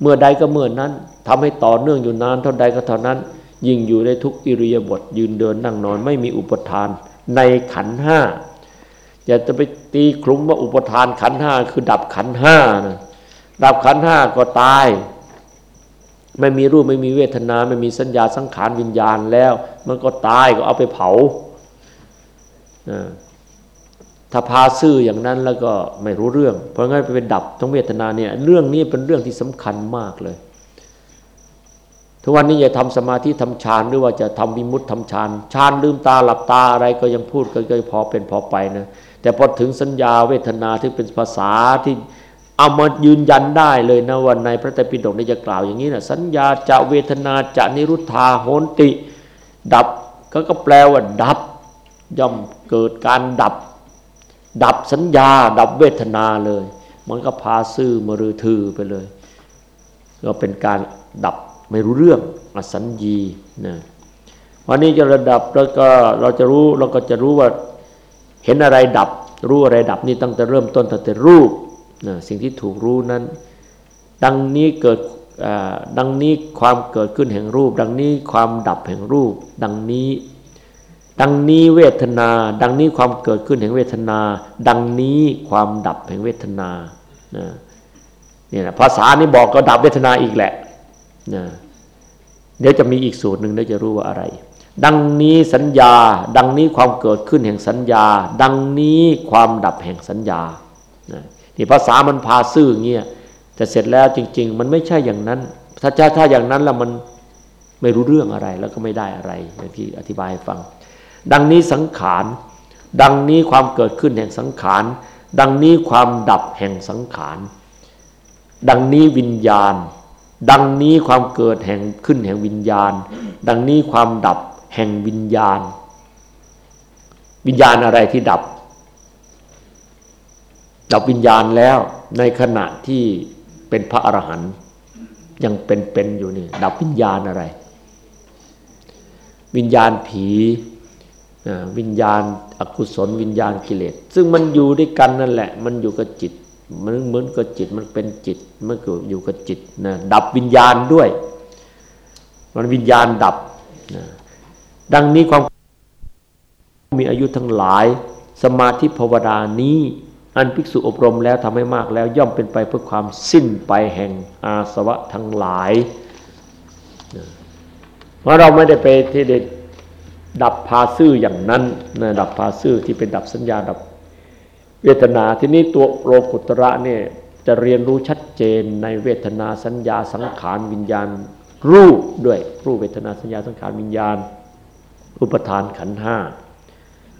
เมื่อใดก็เมื่อนั้นทำให้ต่อเนื่องอยู่นานเท่าใดก็เท่านั้น ยิ่งอยู่ในทุกอิริยาบถยืนเดินนั่งนอน ไม่มีอุปทาน ในขันห้าอย่าจะไปตีคลุมว่าอุปทานขันห้าคือดับขันห้านะดับขันห้าก็ตาย ไม่มีรูปไม่มีเวทนา ไม่มีสัญญาสังขารวิญญาณแล้ว มันก็ตายก็เอาไปเผา ถ้าพาซื่ออย่างนั้นแล้วก็ไม่รู้เรื่อง เพราะงั้นไปเป็นดับทั้งเวทนาเนี่ยเรื่องนี้เป็นเรื่องที่สำคัญมากเลย ทุกวันนี้อย่าทำสมาธิทำฌานหรือว่าจะทำวิมุตติทำฌานฌานลืมตาหลับตาอะไรก็ยังพูดก็พอเป็นพอไปนะแต่พอถึงสัญญาเวทนาที่เป็นภาษาที่เอามายืนยันได้เลยนะว่าในพระไตรปิฎกได้จะกล่าวอย่างนี้นะสัญญาจะเวทนาจะนิรุธาโหนติ ดับก็ก็แปลว่าดับ ย่อมเกิดการดับ ดับสัญญา ดับเวทนาเลย มันก็พาซื่อมรือทือไปเลย ก็เป็นการดับไม่รู้เรื่องอสัญญีนะวันนี้จะระดับแล้วก็เราจะรู้เราก็จะรู้ว่าเห็นอะไรดับ รู้อะไรดับนี่ตั้งแต่เริ่มต้นตั้งแต่รูปนะสิ่งที่ถูกรู้นั้น ดังนี้เกิดดังนี้ความเกิดขึ้นแห่งรูป ดังนี้ความดับแห่งรูป ดังนี้ ดังนี้เวทนา ดังนี้ความเกิดขึ้นแห่งเวทนา ดังนี้ความดับแห่งเวทนาเนี่ยภาษานี้บอกก็ดับเวทนาอีกแหละนะเดี๋ยวจะมีอีกสูตรหนึ่งเดี๋ยวจะรู้ว่าอะไร ดังนี้สัญญา ดังนี้ความเกิดขึ้นแห่งสัญญา ดังนี้ความดับแห่งสัญญาที่ภาษามันพาซื่อเงี้ยแต่เสร็จแล้วจริง ๆ มันไม่ใช่อย่างนั้น ถ้าถ้าอย่างนั้นแล้วมันไม่รู้เรื่องอะไรแล้วก็ไม่ได้อะไรอย่างที่อธิบายให้ฟัง ดังนี้สังขาร ดังนี้ความเกิดขึ้นแห่งสังขาร ดังนี้ความดับแห่งสังขาร ดังนี้วิญญาณ ดังนี้ความเกิดแห่งขึ้นแห่งวิญญาณ ดังนี้ความดับแห่งวิญญาณ วิญญาณอะไรที่ดับ ดับวิญญาณแล้วในขณะที่เป็นพระอรหันต์ยังเป็นๆอยู่นี่ดับวิญญาณอะไร วิญญาณผี วิญญาณอกุศลวิญญาณกิเลส ซึ่งมันอยู่ด้วยกันนั่นแหละ มันอยู่กับจิต มันเหมือนกับจิตมันเป็นจิตมันก็อยู่กับจิตนะดับวิญญาณด้วย มันวิญญาณดับนะดังนี้ความมีอายุทั้งหลาย สมาธิภาวนานี้อันภิกษุอบรมแล้วทำให้มากแล้วย่อมเป็นไปเพื่อความสิ้นไปแห่งอาสวะทั้งหลายเพราะเราไม่ได้ไปที่เด็ด ดับพาซื่ออย่างนั้นนะดับพาซื่อที่เป็นดับสัญญาดับเวทนาทีนี้ตัวโลกุตระเนี่ยจะเรียนรู้ชัดเจนในเวทนาสัญญาสังขารวิญญาณ รูปด้วยรูปเวทนาสัญญาสังขารวิญญาณ อุปทานขันห้า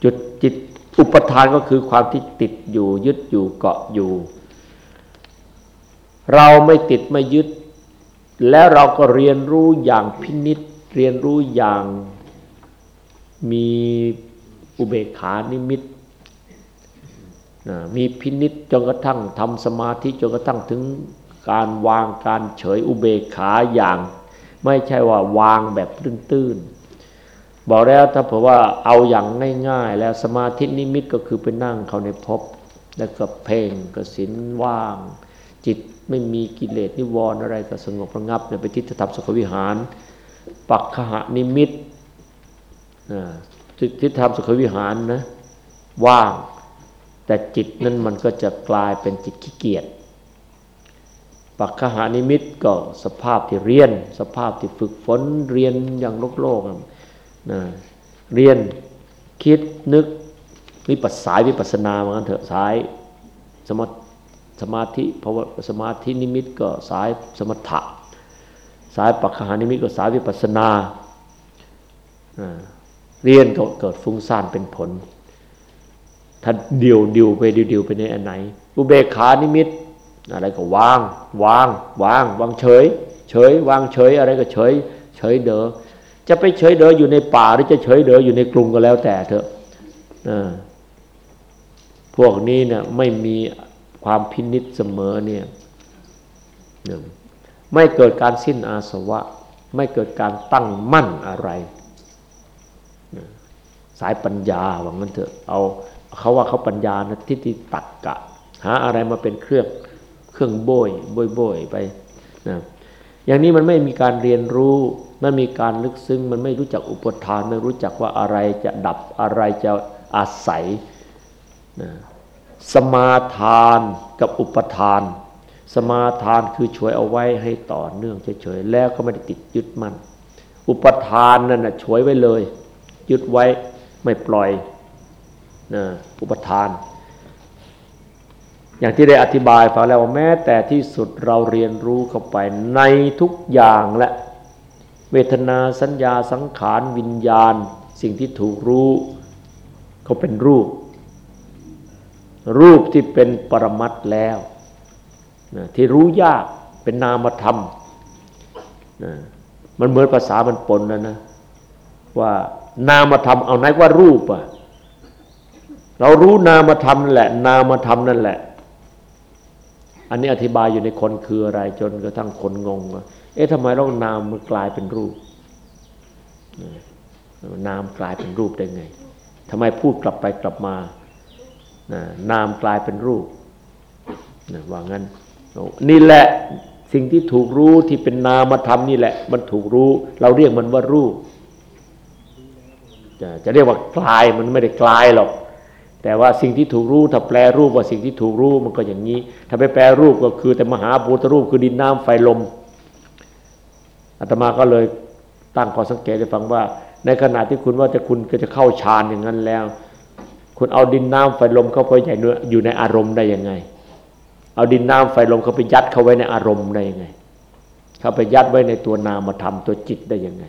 จุดจิตอุปทานก็คือความที่ติดอยู่ยึดอยู่เกาะอยู่ เราไม่ติดไม่ยึด แล้วเราก็เรียนรู้อย่างพินิษเรียนรู้อย่าง มีอุเบกขานิมิตมีพินิษจนกระทั่งทำสมาธิจนกระทั่งถึงการวางการเฉยอุเบกขาอย่าง ไม่ใช่ว่าวางแบบตื้นๆบอกแล้วถ้าเผื่อว่าเอาอย่างง่ายๆ แล้วสมาธินิมิตก็คือไปนั่งเขาในภพแล้วก็เพ่งก็สินว่าง จิตไม่มีกิเลสนิวรณ์อะไรก็สงบระงับไปทิฏฐธรรมสุขวิหาร ปักขะนิมิต ทิฏฐธรรมสุขวิหารนะว่าง แต่จิตนั้นมันก็จะกลายเป็นจิตขี้เกียจปักขหานิมิตก็สภาพที่เรียน สภาพที่ฝึกฝนเรียนอย่างโลกโลกนะเรียนคิดนึกวิปัสสายวิปัสนาเหมือนกันเถอะสายสมาสมาธิเพราะว่าสมาธินิมิตก็สายสมถะ สายปักขหานิมิตก็สายวิปัสนา เรียนก็เกิดฟุ้งซ่านเป็นผลถ้าเดียวเดียวไปเดียวเดียวไปในอันไหนอุเบกขานิมิต อะไรก็วาง วาง วาง วางเฉย เฉย วางเฉย อะไรก็เฉย เฉยเดอจะไปเฉยเดออยู่ในป่าหรือจะเฉยเดออยู่ในกรุงก็แล้วแต่เถอะพวกนี้เนี่ยไม่มีความพินิษเสมอเนี่ยไม่เกิดการสิ้นอาสวะ ไม่เกิดการตั้งมั่นอะไร สายปัญญาว่างั้นเถอะเอาเขาว่าเขาปัญญานะทิฏฐิตักกะ หาอะไรมาเป็นเครื่องเครื่องโบยโบยโบยไปนะอย่างนี้มันไม่มีการเรียนรู้มันมีการลึกซึ้งมันไม่รู้จักอุปทานไม่รู้จักว่าอะไรจะดับอะไรจะอาศัยนะสมาทานกับอุปทาน สมาทานคือช่วยเอาไว้ให้ต่อเนื่องเฉยๆแล้วก็ไม่ได้ติดยึดมันอุปทานนั่นนะช่วยไว้เลย ยึดไว้ ไม่ปล่อยนะอุปทาน อย่างที่ได้อธิบายฟังแล้วแม้แต่ที่สุดเราเรียนรู้เข้าไปในทุกอย่างและเวทนาสัญญาสังขารวิญญาณ สิ่งที่ถูกรู้เขาเป็นรูป รูปที่เป็นปรมัตแล้วนะที่รู้ยากเป็นนามธรรมนะมันเหมือนภาษามันปนนะนะว่า นามธรรมเอาไหนว่ารูปอะเรารู้นามธรรมนั่นแหละ นามธรรมนั่นแหละ อันนี้อธิบายอยู่ในคนคืออะไรจนกระทั่งคนงงว่าเอ๊ะทำไมเรานามมันกลายเป็นรูป นามกลายเป็นรูปได้ไงทำไมพูดกลับไปกลับมา นามกลายเป็นรูปว่างั้น นี่แหละสิ่งที่ถูกรู้ที่เป็นนามธรรมนี่แหละ มันถูกรู้ เราเรียกมันว่ารูป จะเรียกว่ากลายมันไม่ได้กลายหรอก แต่ว่าสิ่งที่ถูกรู้ถ้าแปลรูปว่าสิ่งที่ถูกรู้มันก็อย่างนี้ ถ้าไปแปลรูปก็คือ แต่มหาภูตรูปคือดินน้ำไฟลมอาตมาก็เลยตั้งข้อสังเกตให้ฟังว่า ในขณะที่คุณว่าจะคุณก็จะเข้าฌานอย่างนั้นแล้ว คุณเอาดินน้ำไฟลมเข้าไปใหญ่เนื้ออยู่ในอารมณ์ได้ยังไง เอาดินน้ำไฟลมเข้าไปยัดเข้าไว้ในอารมณ์ได้ยังไง เข้าไปยัดไว้ในตัวนามธรรมตัวจิตได้ยังไง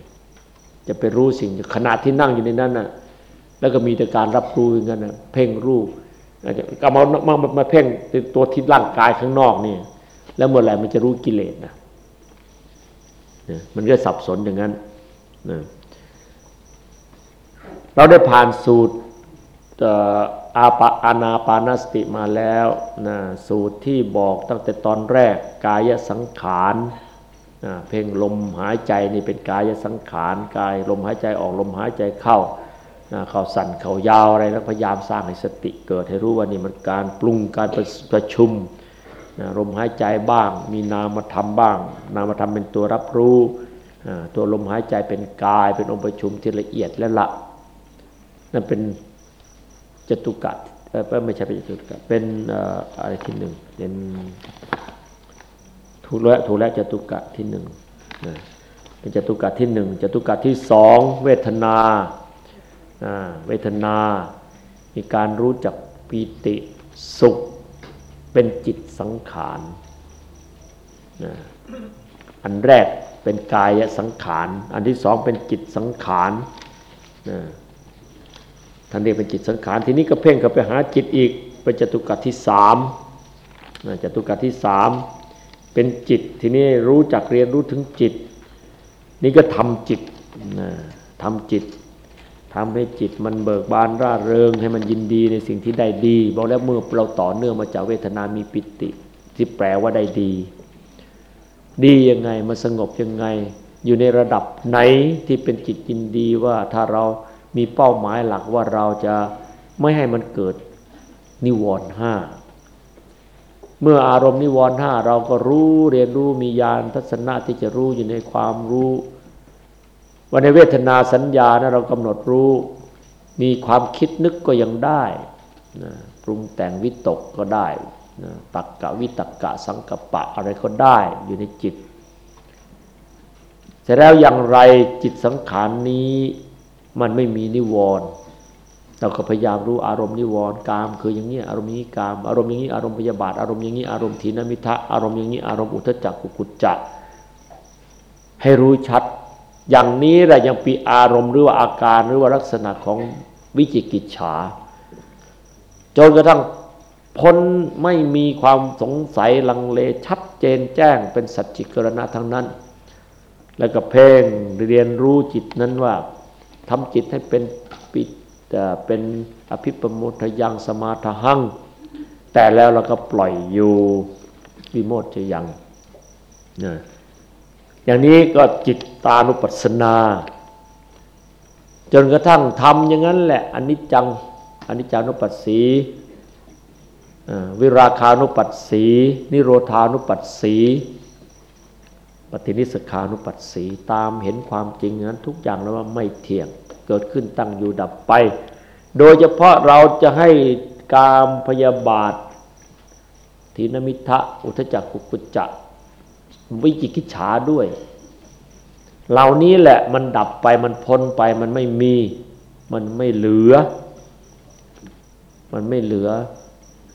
จะไปรู้สิ่งขณะที่นั่งอยู่ในนั้นน่ะแล้วก็มีแต่การรับรู้อย่างนั้นนะเพ่งรูปก็มามามาเพ่งเป็นตัวที่ร่างกายข้างนอกนี่แล้วเมื่อไหร่มันจะรู้กิเลสนะมันก็สับสนอย่างนั้นนะเราได้ผ่านสูตรอาปาอานาปานสติมาแล้วนะสูตรที่บอกตั้งแต่ตอนแรกกายสังขาร เพ่งลมหายใจนี่เป็นกายสังขารกายลมหายใจออกลมหายใจเข้าเขาสั่นเขายาวอะไรแล้วพยายามสร้างให้สติเกิดให้รู้ว่านี่มันการปรุงการประประชุมลมหายใจบ้าง มีนามธรรมบ้าง นามธรรมเป็นตัวรับรู้ตัวลมหายใจเป็นกายเป็นองค์ประชุมที่ละเอียดและละนั่นเป็นจตุกะไม่ใช่เป็นจตุกะเป็นอะไรที่หนึ่งเป็น ถูกแล้วถูกแล้วจตุกะที่หนึ่งเป็นจตุกะที่หนึ่งจตุกะที่สองเวทนาเวทนา มีการรู้จักปีติสุข เป็นจิตสังขารอันแรกเป็นกายสังขาร อันที่สองเป็นจิตสังขารท่านเรียกเป็นจิตสังขาร ทีนี้ก็เพ่งกับไปหาจิตอีกเป็นจตุกัดที่สามจตุกัดที่สาม เป็นจิตทีนี้รู้จักเรียนรู้ถึงจิต นี่ก็ทำจิตทำจิตทำให้จิตมันเบิกบานร่าเริง ให้มันยินดีในสิ่งที่ได้ดีบอกแล้วเมื่อเราต่อเนื่องมาจากเวทนามีปิติ ที่แปลว่าได้ดี ดียังไงมันสงบยังไง อยู่ในระดับไหนที่เป็นจิตยินดีว่าถ้าเรามีเป้าหมายหลักว่าเราจะไม่ให้มันเกิดนิวรณ์ห้า เมื่ออารมณ์นิวรณ์ห้าเราก็รู้เรียนรู้มีญาณทัศนะที่จะรู้อยู่ในความรู้ว่าในเวทนาสัญญานะเรากำหนดรู้ มีความคิดนึกก็ยังได้นะปรุงแต่งวิตกก็ได้นะตักกะวิตักกะสังกปะอะไรก็ได้อยู่ในจิตเสร็จแล้วอย่างไรจิตสังขารนนี้มันไม่มีนิวรณ์ เราก็พยายามรู้อารมณ์นิวรณ์กาม คืออย่างนี้อารมณ์นี้กาม อารมณ์อย่างนี้อารมณ์พยาบาทอารมณ์อย่างนี้อารมณ์ทีนมิทะอารมณ์อย่างนี้อารมณ์อุทจักกุกุจจะให้รู้ชัด อย่างนี้แหละยังปีอารมณ์หรือว่าอาการหรือว่าลักษณะของวิจิกิจฉาจนกระทั่งพ้นไม่มีความสงสัยลังเลชัดเจนแจ้งเป็นสัจจิกรณะทั้งนั้น แล้วก็เพ่งเรียนรู้จิตนั้นว่าทำจิตให้เป็น เป็นอภิปมุทยังสมาทหัง แต่แล้วเราก็ปล่อยอยู่วิโมทจะยังนะอย่างนี้ก็จิตตานุปัสสนา จนกระทั่งทำอย่างนั้นแหละอนิจจังอนิจจานุปัสสีวิราคานุปัสสี นิโรธานุปัสสีปฏินิสขานุปัสสี ตามเห็นความจริงนั้นทุกอย่างแล้วว่าไม่เที่ยง เกิดขึ้นตั้งอยู่ดับไป โดยเฉพาะเราจะให้กามพยาบาททีนมิทะอุทจักกุกุจจะวิจิกิจฉาด้วย เหล่านี้แหละมันดับไปมันพ้นไปมันไม่มี มันไม่เหลือ มันไม่เหลือ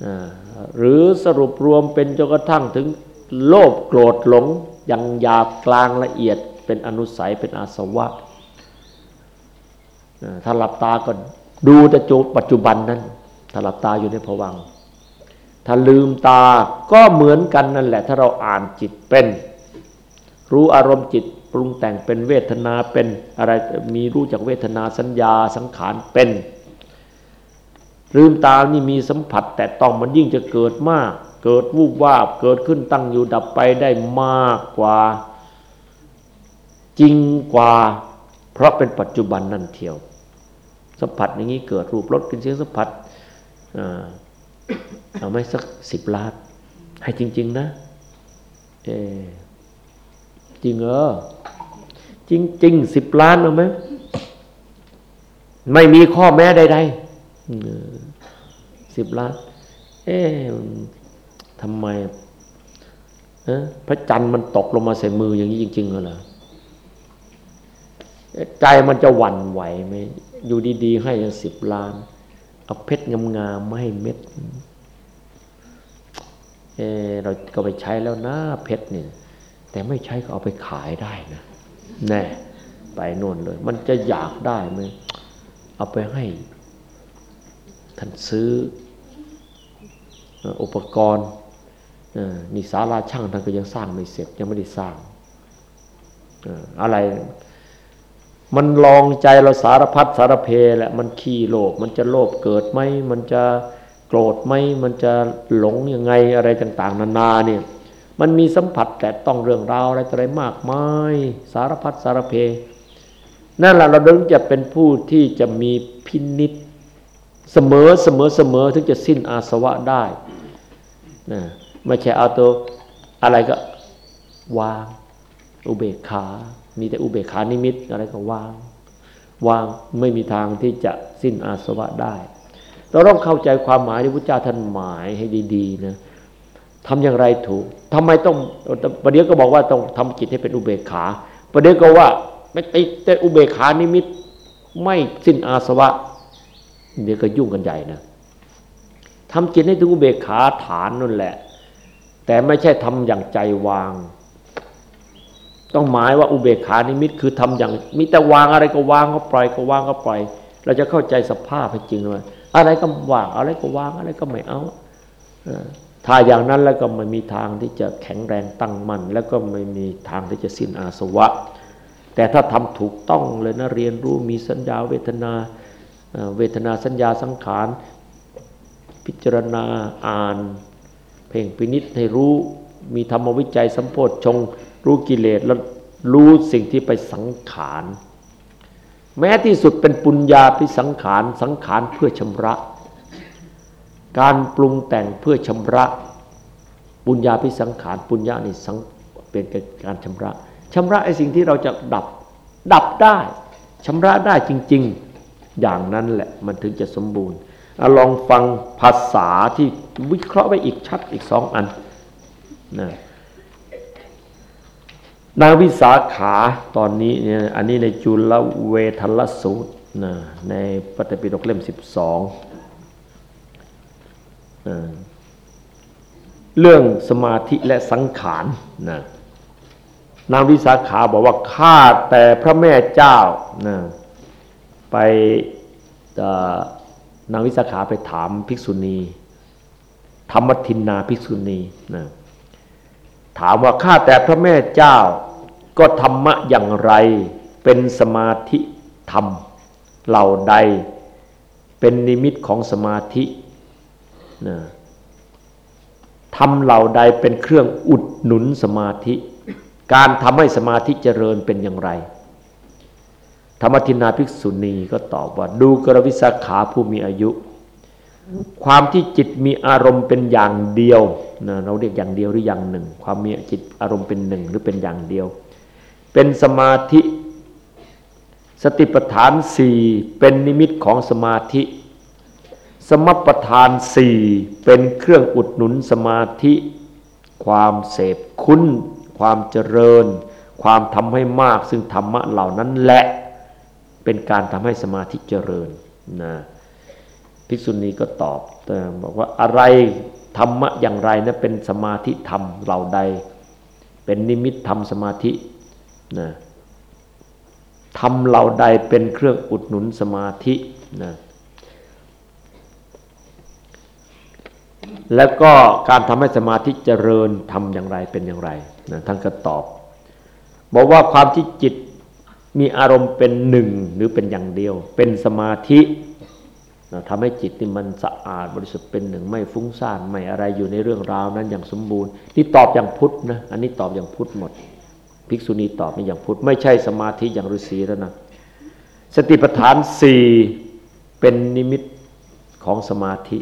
อหรือสรุปรวมเป็นจนกระทั่งถึงโลภโกรธหลงยังหยาบกลางละเอียดเป็นอนุสัยเป็นอาสวะ ถ้าหลับตาก็ดูแต่จุปัจจุบันนั้น ถ้าหลับตาอยู่ในผวัง ถ้าลืมตาก็เหมือนกันนั่นแหละ ถ้าเราอ่านจิตเป็น รู้อารมณ์จิตปรุงแต่งเป็นเวทนาเป็นอะไรมีรู้จากเวทนาสัญญาสังขารเป็น ลืมตานี่มีสัมผัส แต่ต้องมันยิ่งจะเกิดมาก เกิดวูบวาบเกิดขึ้นตั้งอยู่ดับไปได้มากกว่า จริงกว่า เพราะเป็นปัจจุบันนั่นเทียว สัมผัสอย่างนี้เกิดรูปรสกลิ่นเสียงสัมผัสเอาไหมสักสิบล้าน ให้จริง ๆ นะเอจริงเออจริงๆสิบล้านเอาไหมไม่มีข้อแม้ใดๆสิบล้าน เอ๊ทำไมพระจันทร์มันตกลงมาใส่มืออย่างนี้จริงๆเหรอใจมันจะหวั่นไหวไหม อยู่ดีๆ ให้สิบล้าน เอาเพชรงามๆมาให้เม็ดเออเราก็ไปใช้แล้วนะเพชรเนี่ยแต่ไม่ใช้ก็เอาไปขายได้นะแน่ไปโน่นเลย มันจะอยากได้ไหมเอาไปให้ ท่านซื้ออุปกรณ์นี่ศาลาช่างท่านก็ยังสร้างไม่เสร็จยังไม่ได้สร้างอะไร มันลองใจเราสารพัดสารเพแหละมันขี้โลภมันจะโลภเกิดไหมมันจะโกรธไหมมันจะหลงยังไงอะไรต่าง ๆ นานาเนี่ยมันมีสัมผัสแต่ต้องเรื่องราวอะไรอะไรมากมายสารพัดสารเพนั่นแหละเราถึงจะเป็นผู้ที่จะมีพินิษเสมอเสมอเสมอถึงจะสิ้นอาสวะได้นะไม่ใช่เอาตัวอะไรก็วางอุเบกขา มีแต่อุเบกขานิมิตอะไรก็วางวางไม่มีทางที่จะสิ้นอาสวะได้เราต้องเข้าใจความหมายที่พระเจ้าท่านหมายให้ดีๆนะทำอย่างไรถูกทำไมต้องประเดี๋ยวก็บอกว่าต้องทำจิตให้เป็นอุเบกขาประเดี๋ยวก็ว่าไม่ติดแต่อุเบกขานิมิต ไม่สิ้นอาสวะเดี๋ยวก็ยุ่งกันใหญ่นะทำจิตให้ถึงอุเบกขาฐานนั่นแหละ แต่ไม่ใช่ทำอย่างใจวาง ต้องหมายว่าอุเบกขานิมิตคือทำอย่าง มีแต่วางอะไรก็วางก็ปล่อยก็วางก็ปล่อย เราจะเข้าใจสภาพให้จริงว่าอะไรก็วางอะไรก็วางอะไรก็ไม่เอาถ้าอย่างนั้นแล้วก็ไม่มีทางที่จะแข็งแรงตั้งมั่นแล้วก็ไม่มีทางที่จะสิ้นอาสวะ แต่ถ้าทำถูกต้องเลยนะเรียนรู้มีสัญญาเวทนาเวทนาสัญญาสังขารพิจารณาอ่าน เพ่งพินิษให้รู้มีธรรมวิจัยสัมโพธชง รู้กิเลสแล้วรู้สิ่งที่ไปสังขาร แม้ที่สุดเป็นปุญญาพิสังขารสังขารเพื่อชำระ การปรุงแต่งเพื่อชำระปุญญาพิสังขารปุญญานี่สังเป็นการชำระชำระไอ้สิ่งที่เราจะดับดับได้ชำระได้จริง ๆ อย่างนั้นแหละมันถึงจะสมบูรณ์อลองฟังภาษาที่วิเคราะห์ไว้อีกชัดอีกสองอันนะ นางวิสาขาตอนนี้เนี่ยอันนี้ในจุลเวทลสูตรนะในปฏิปิฎกเล่มสิบสองเรื่องสมาธิและสังขารนะนางวิสาขาบอกว่าข้าแต่พระแม่เจ้านะไปนางวิสาขาไปถามภิกษุณี ธรรมทินนาภิกษุณีนะ ถามว่าข้าแต่พระแม่เจ้า ก็ธรรมะอย่างไร เป็นสมาธิธรรมเหล่าใด เป็นนิมิตของสมาธินะทำเหล่าใดเป็นเครื่องอุดหนุนสมาธิ การทำให้สมาธิเจริญเป็นอย่างไร ธรรมทินาภิกษุณีก็ตอบว่า ดูกรวิสาขาผู้มีอายุ ความที่จิตมีอารมณ์เป็นอย่างเดียวนะเราเรียกอย่างเดียวหรืออย่างหนึ่ง ความมีจิตอารมณ์เป็นหนึ่งหรือเป็นอย่างเดียว เป็นสมาธิ สติปัฏฐานสี่เป็นนิมิตของสมาธิ สมปทานสี่เป็นเครื่องอุดหนุนสมาธิ ความเสพคุ้น ความเจริญ ความทำให้มากซึ่งธรรมะเหล่านั้นแหละเป็นการทำให้สมาธิเจริญนะ ภิกษุณีก็ตอบบอกว่าอะไรธรรมะอย่างไรนะเป็นสมาธิธรรมเหล่าใด เป็นนิมิตธรรมสมาธินะทำเหล่าใดเป็นเครื่องอุดหนุนสมาธินะแล้วก็การทำให้สมาธิเจริญทำอย่างไรเป็นอย่างไรนะท่านก็ตอบ บอกว่าความที่จิตมีอารมณ์เป็นหนึ่งหรือเป็นอย่างเดียว เป็นสมาธิ นะทำให้จิตนี่มันสะอาดบริสุทธิ์เป็นหนึ่งไม่ฟุ้งซ่านไม่อะไรอยู่ในเรื่องราวนั้นอย่างสมบูรณ์นี่ตอบอย่างพุทธนะอันนี้ตอบอย่างพุทธหมด ภิกษุณีตอบนี่อย่างพุทธไม่ใช่สมาธิอย่างฤาษีแล้วนะสติปัฏฐานสี่เป็นนิมิตของสมาธิ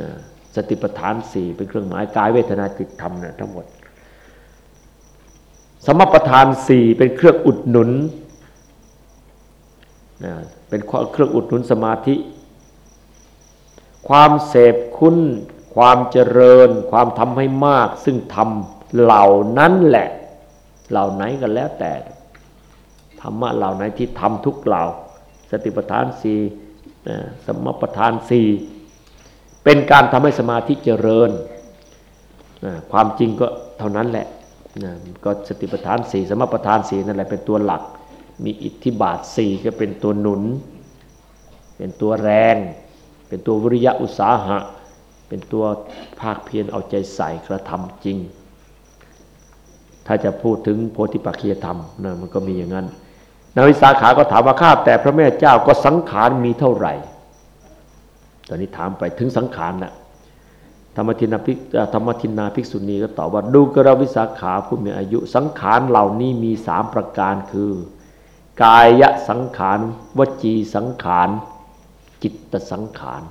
นะสติปัฏฐานสี่เป็นเครื่องหมายกายเวทนาจิตธรรมนะทั้งหมด สมปัฏฐานสี่เป็นเครื่องอุดหนุนนะ เป็นเครื่องอุดหนุนสมาธิ ความเสพคุณความเจริญ ความทำให้มาก ซึ่งทำเหล่านั้นแหละ เหล่าไหนกันแล้วแต่ธรรมะเหล่าไหนที่ทำทุกเหล่า สติปัฏฐานสี่สมปัฏฐานสี่เป็นการทำให้สมาธิเจริญ ความจริงก็เท่านั้นแหละก็สติปัฏฐานสี่สมปัฏฐานสี่นั่นแหละเป็นตัวหลัก มีอิทธิบาทสี่ก็เป็นตัวหนุน เป็นตัวแรง เป็นตัววิริยะอุตสาหะ เป็นตัวภาคเพียรเอาใจใส่กระทำจริง ถ้าจะพูดถึงโพธิปัจขียธรรมนะมันก็มีอย่างนั้นนาวิสาขาก็ถามว่าข้าแต่พระแม่เจ้าก็สังขารมีเท่าไหร่ ตอนนี้ถามไปถึงสังขารนะธรรมทินาภิกธรรมทินาภิกษุณีก็ตอบว่าดูกระวิสาขาผู้มีอายุ สังขารเหล่านี้มีสามประการคือ กายสังขาร วจีสังขาร จิตสังขาร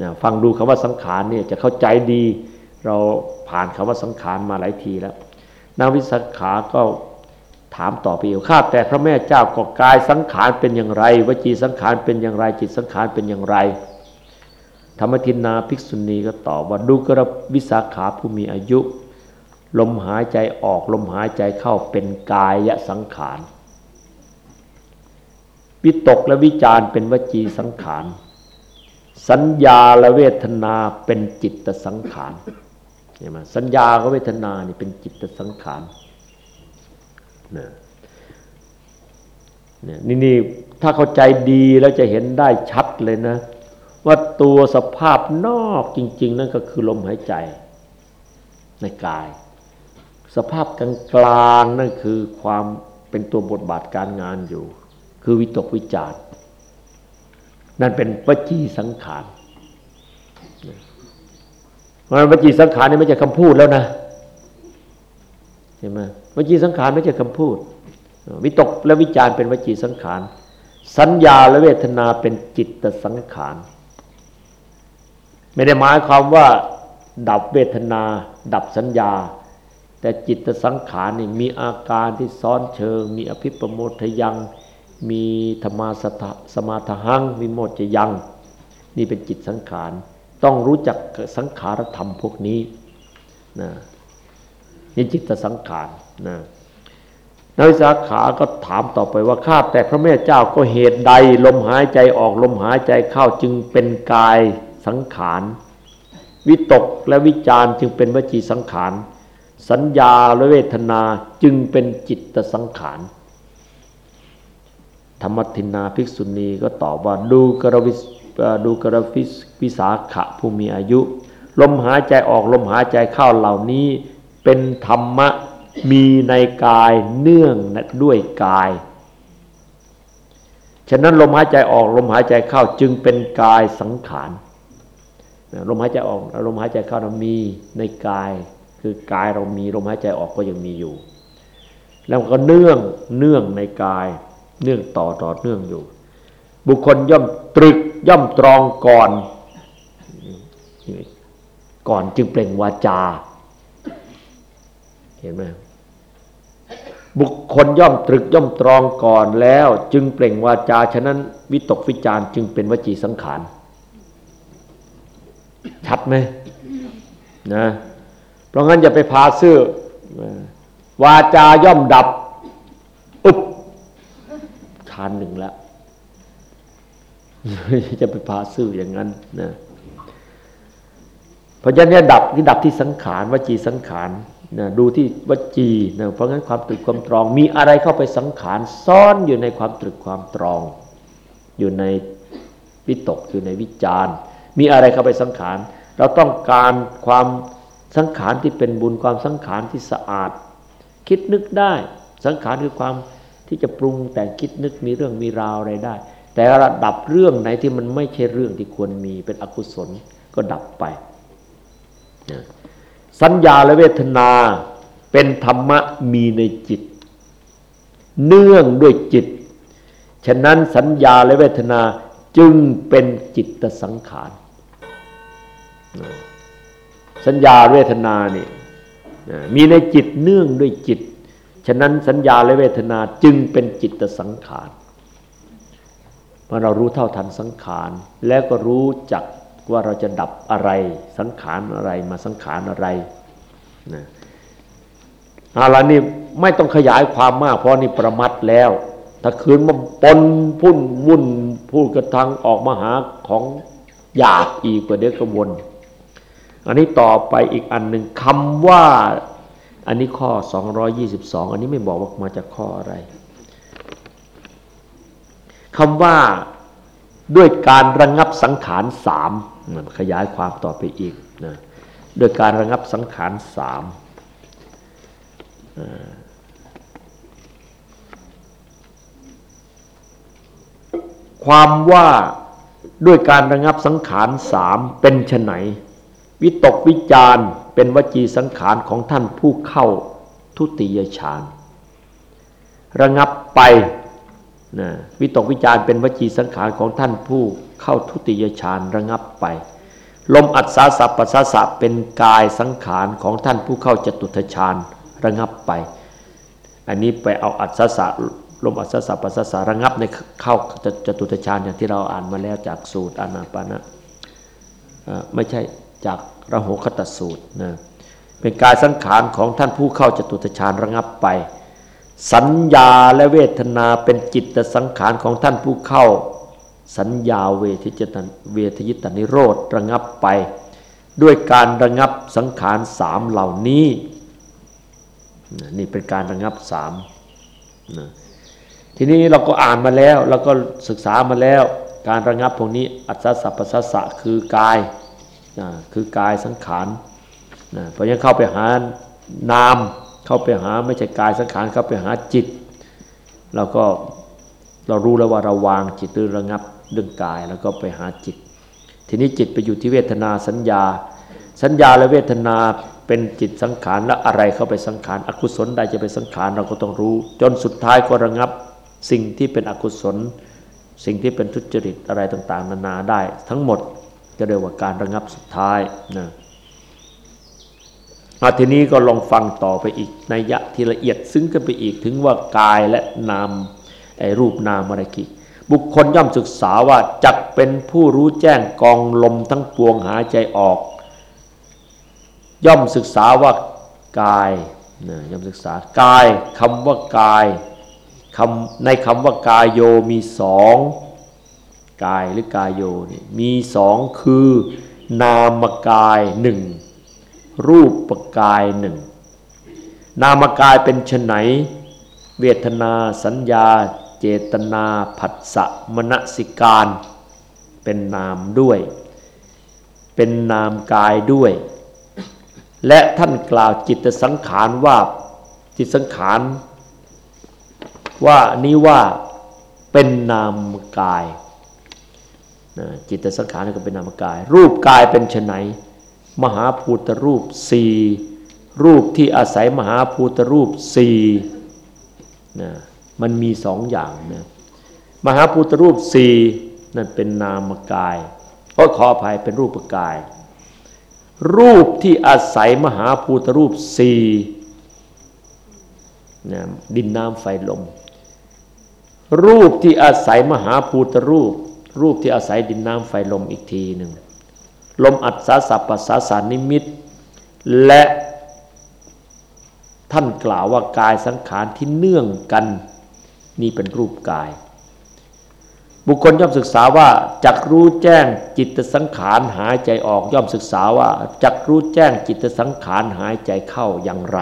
นะฟังดูคำว่าสังขารเนี่ยจะเข้าใจดี เราผ่านคำว่าสังขารมาหลายทีแล้วนางวิสาขาก็ถามต่อไปอีกข้าแต่พระแม่เจ้าก็กายสังขารเป็นอย่างไร วจีสังขารเป็นอย่างไร จิตสังขารเป็นอย่างไร ธรรมทินนาภิกษุณีก็ตอบว่าดูกระวิสาขาผู้มีอายุ ลมหายใจออกลมหายใจเข้าเป็นกายสังขาร วิตกและวิจารเป็นวจีสังขาร สัญญาและเวทนาเป็นจิตสังขารเห็นไหมสัญญากับเวทนานี่เป็นจิตสังขารนะนี่นี่ถ้าเข้าใจดีแล้วจะเห็นได้ชัดเลยนะ ว่าตัวสภาพนอกจริง ๆ นั่นก็คือลมหายใจในกาย สภาพกลางๆนั่นคือความเป็นตัวบทบาทการงานอยู่ คือวิตกวิจารนั่นเป็นวจีสังขารเพราะวจีสังขารนี่ไม่ใช่คำพูดแล้วนะเห็นไหมวจีสังขารไม่ใช่คำพูด วิตกและวิจารเป็นวจีสังขาร สัญญาและเวทนาเป็นจิตสังขาร ไม่ได้หมายความว่า ดับเวทนา ดับสัญญา แต่จิตสังขารนี่มีอาการที่ซ้อนเชิง มีอภิปโมทยัง มีธรรมาสมาทหังมีโมจยัง นี่เป็นจิตสังขาร ต้องรู้จักสังขารธรรมพวกนี้นะนี่จิตสังขารนะนักสาขาก็ถามต่อไปว่าข้าแต่พระแม่เจ้าก็เหตุใด ลมหายใจออกลมหายใจเข้าจึงเป็นกายสังขารวิตกและวิจารจึงเป็นวจีสังขาร สัญญาและเวทนาจึงเป็นจิตสังขาร ธรรมทินาภิกษุณีก็ตอบว่าดูกรวิดูกรวิวิสาขะผู้มีอายุ ลมหายใจออกลมหายใจเข้าเหล่านี้ เป็นธรรมะมีในกายเนื่องด้วยกาย ฉะนั้นลมหายใจออกลมหายใจเข้าจึงเป็นกายสังขารลมหายใจออกลมหายใจเข้าเรามีในกาย คือกายเรามีลมหายใจออกก็ยังมีอยู่ แล้วก็เนื่องเนื่องในกาย เนื่องต่อต่อเนื่องอยู่ บุคคลย่อมตรึกย่อมตรองก่อน ก่อนจึงเปล่งวาจา เห็นไหมบุคคลย่อมตรึกย่อมตรองก่อนแล้ว จึงเปล่งวาจา ฉะนั้นวิตกวิจารจึงเป็นวจีสังขาร ชัดไหมนะเพราะงั้นอย่าไปพาซื่อวาจาย่อมดับ อุบานหนึ่งแล้วจะไปพาซื่ออย่างนั้นนะเพราะฉะนั้นดับที่ดับที่สังขารวจีสังขารนะดูที่วจีนะเพราะงั้นความตรึกความตรอง มีอะไรเข้าไปสังขารซ่อนอยู่ในความตรึกความตรอง อยู่ในวิตกอยู่ในวิจารมีอะไรเข้าไปสังขาร เราต้องการความสังขารที่เป็นบุญความสังขารที่สะอาด คิดนึกได้ สังขารคือความ ที่จะปรุงแต่งคิดนึกมีเรื่องมีราวอะไรได้ แต่ระดับเรื่องไหนที่มันไม่ใช่เรื่องที่ควรมีเป็นอกุศลก็ดับไป สัญญาและเวทนาเป็นธรรมะมีในจิต เนื่องด้วยจิต ฉะนั้นสัญญาและเวทนาจึงเป็นจิตสังขาร สัญญาเวทนานี่มีในจิตเนื่องด้วยจิต ฉะนั้นสัญญาและเวทนาจึงเป็นจิตสังขารเมื่อเรารู้เท่าทันสังขาร แล้วก็รู้จักว่าเราจะดับอะไร สังขารอะไรมาสังขารอะไรนะอะไรนี่ไม่ต้องขยายความมาก เพราะนี่ประมัดแล้ว ถ้าคืนมันปนพุ่นวุ่นพูดกระทังออกมาหาของอยากอีกกว่าเด็กกระวนอันนี้ต่อไปอีกอันหนึ่งคำว่า อันนี้ข้อ 222 อันนี้ไม่บอกว่ามาจากข้ออะไรคำว่าด้วยการระงงับสังขารสามขยายความต่อไปอีกนะด้วยการระงงับสังขารสามความว่าด้วยการระงับสังขารสามเป็นไฉนวิตกวิจาร เป็นวจีสังขารของท่านผู้เข้าทุติยฌานระงับไปนะวิตกวิจารเป็นวจีสังขารของท่านผู้เข้าทุติยฌานระงับไป ลมอัศสะปัสสะเป็นกายสังขารของท่านผู้เข้าจตุทฌานระงับไป อันนี้ไปเอาอัศสะลมอัศสะปัสสะระงับในเข้าจตุทฌานอย่างที่เราอ่านมาแล้วจากสูตรอนาปานะไม่ใช่จาก ระโหคตสูตรนะเป็นกายสังขารของท่านผู้เข้าจตุตฌานระงับไป สัญญาและเวทนาเป็นจิตสังขารของท่านผู้เข้า สัญญาเวทิจตันเวทยิตานิโรธระงับไป ด้วยการระงับสังขารสามเหล่านี้นี่เป็นการระงับสามนะทีนี้เราก็อ่านมาแล้วเราก็ศึกษามาแล้ว การระงับพวกนี้อัศสัพพสัสสะคือกาย นะคือกายสังขารนะเพราะฉะนั้นเข้าไปหานาม เข้าไปหาไม่ใช่กายสังขารเข้าไปหาจิต เราก็เรารู้แล้วว่าเราวางจิตหรือระงับเรื่องกายแล้วก็ไปหาจิต ทีนี้จิตไปอยู่ที่เวทนาสัญญา สัญญาและเวทนาเป็นจิตสังขารและอะไรเข้าไปสังขารอกุศลใดจะไปสังขารเราก็ต้องรู้ จนสุดท้ายก็ระงับสิ่งที่เป็นอกุศล สิ่งที่เป็นทุจริตอะไรต่าง ๆ นานาได้ทั้งหมด จะเรียกว่าการระงับสุดท้ายนะมาทีนี้ก็ลองฟังต่อไปอีกในยะที่ละเอียดซึ้งกันไปอีกถึงว่ากายและนามไอ้รูปนามอะไรกี่บุคคลย่อมศึกษาว่าจักเป็นผู้รู้แจ้งกองลมทั้งปวงหายใจออก ย่อมศึกษาว่ากายนะย่อมศึกษากายคำว่ากายคำในคำว่ากายโยมีสอง กายหรือกายโยนี่มีสองคือนามกายหนึ่งรูปปกายหนึ่งนามกายเป็นชไหน เวทนาสัญญา เจตนาผัสสะมณสิการ เป็นนามด้วย เป็นนามกายด้วย และท่านกล่าวจิตสังขารว่าจิตสังขารว่านี้ว่าเป็นนามกาย จิตสังขารก็เป็นนามกาย รูปกายเป็นไนมหาภูตรูปสี่รูปที่อาศัยมหาภูตรูปสี่นะมันมีสองอย่างนะมหาภูตรูปสี่นั่นเป็นนามกายก็ขออภัยเป็นรูปกาย รูปที่อาศัยมหาภูตรูปสี่นะดินน้ำไฟลม รูปที่อาศัยมหาภูตรูป รูปที่อาศัยดินน้ำไฟลมอีกทีหนึ่งลมอัศสัพปัสสานิมิต และท่านกล่าวว่ากายสังขารที่เนื่องกัน นี่เป็นรูปกาย บุคคลย่อมศึกษาว่าจักรู้แจ้งจิตสังขารหายใจออกย่อมศึกษาว่าจักรู้แจ้งจิตสังขารหายใจเข้าอย่างไร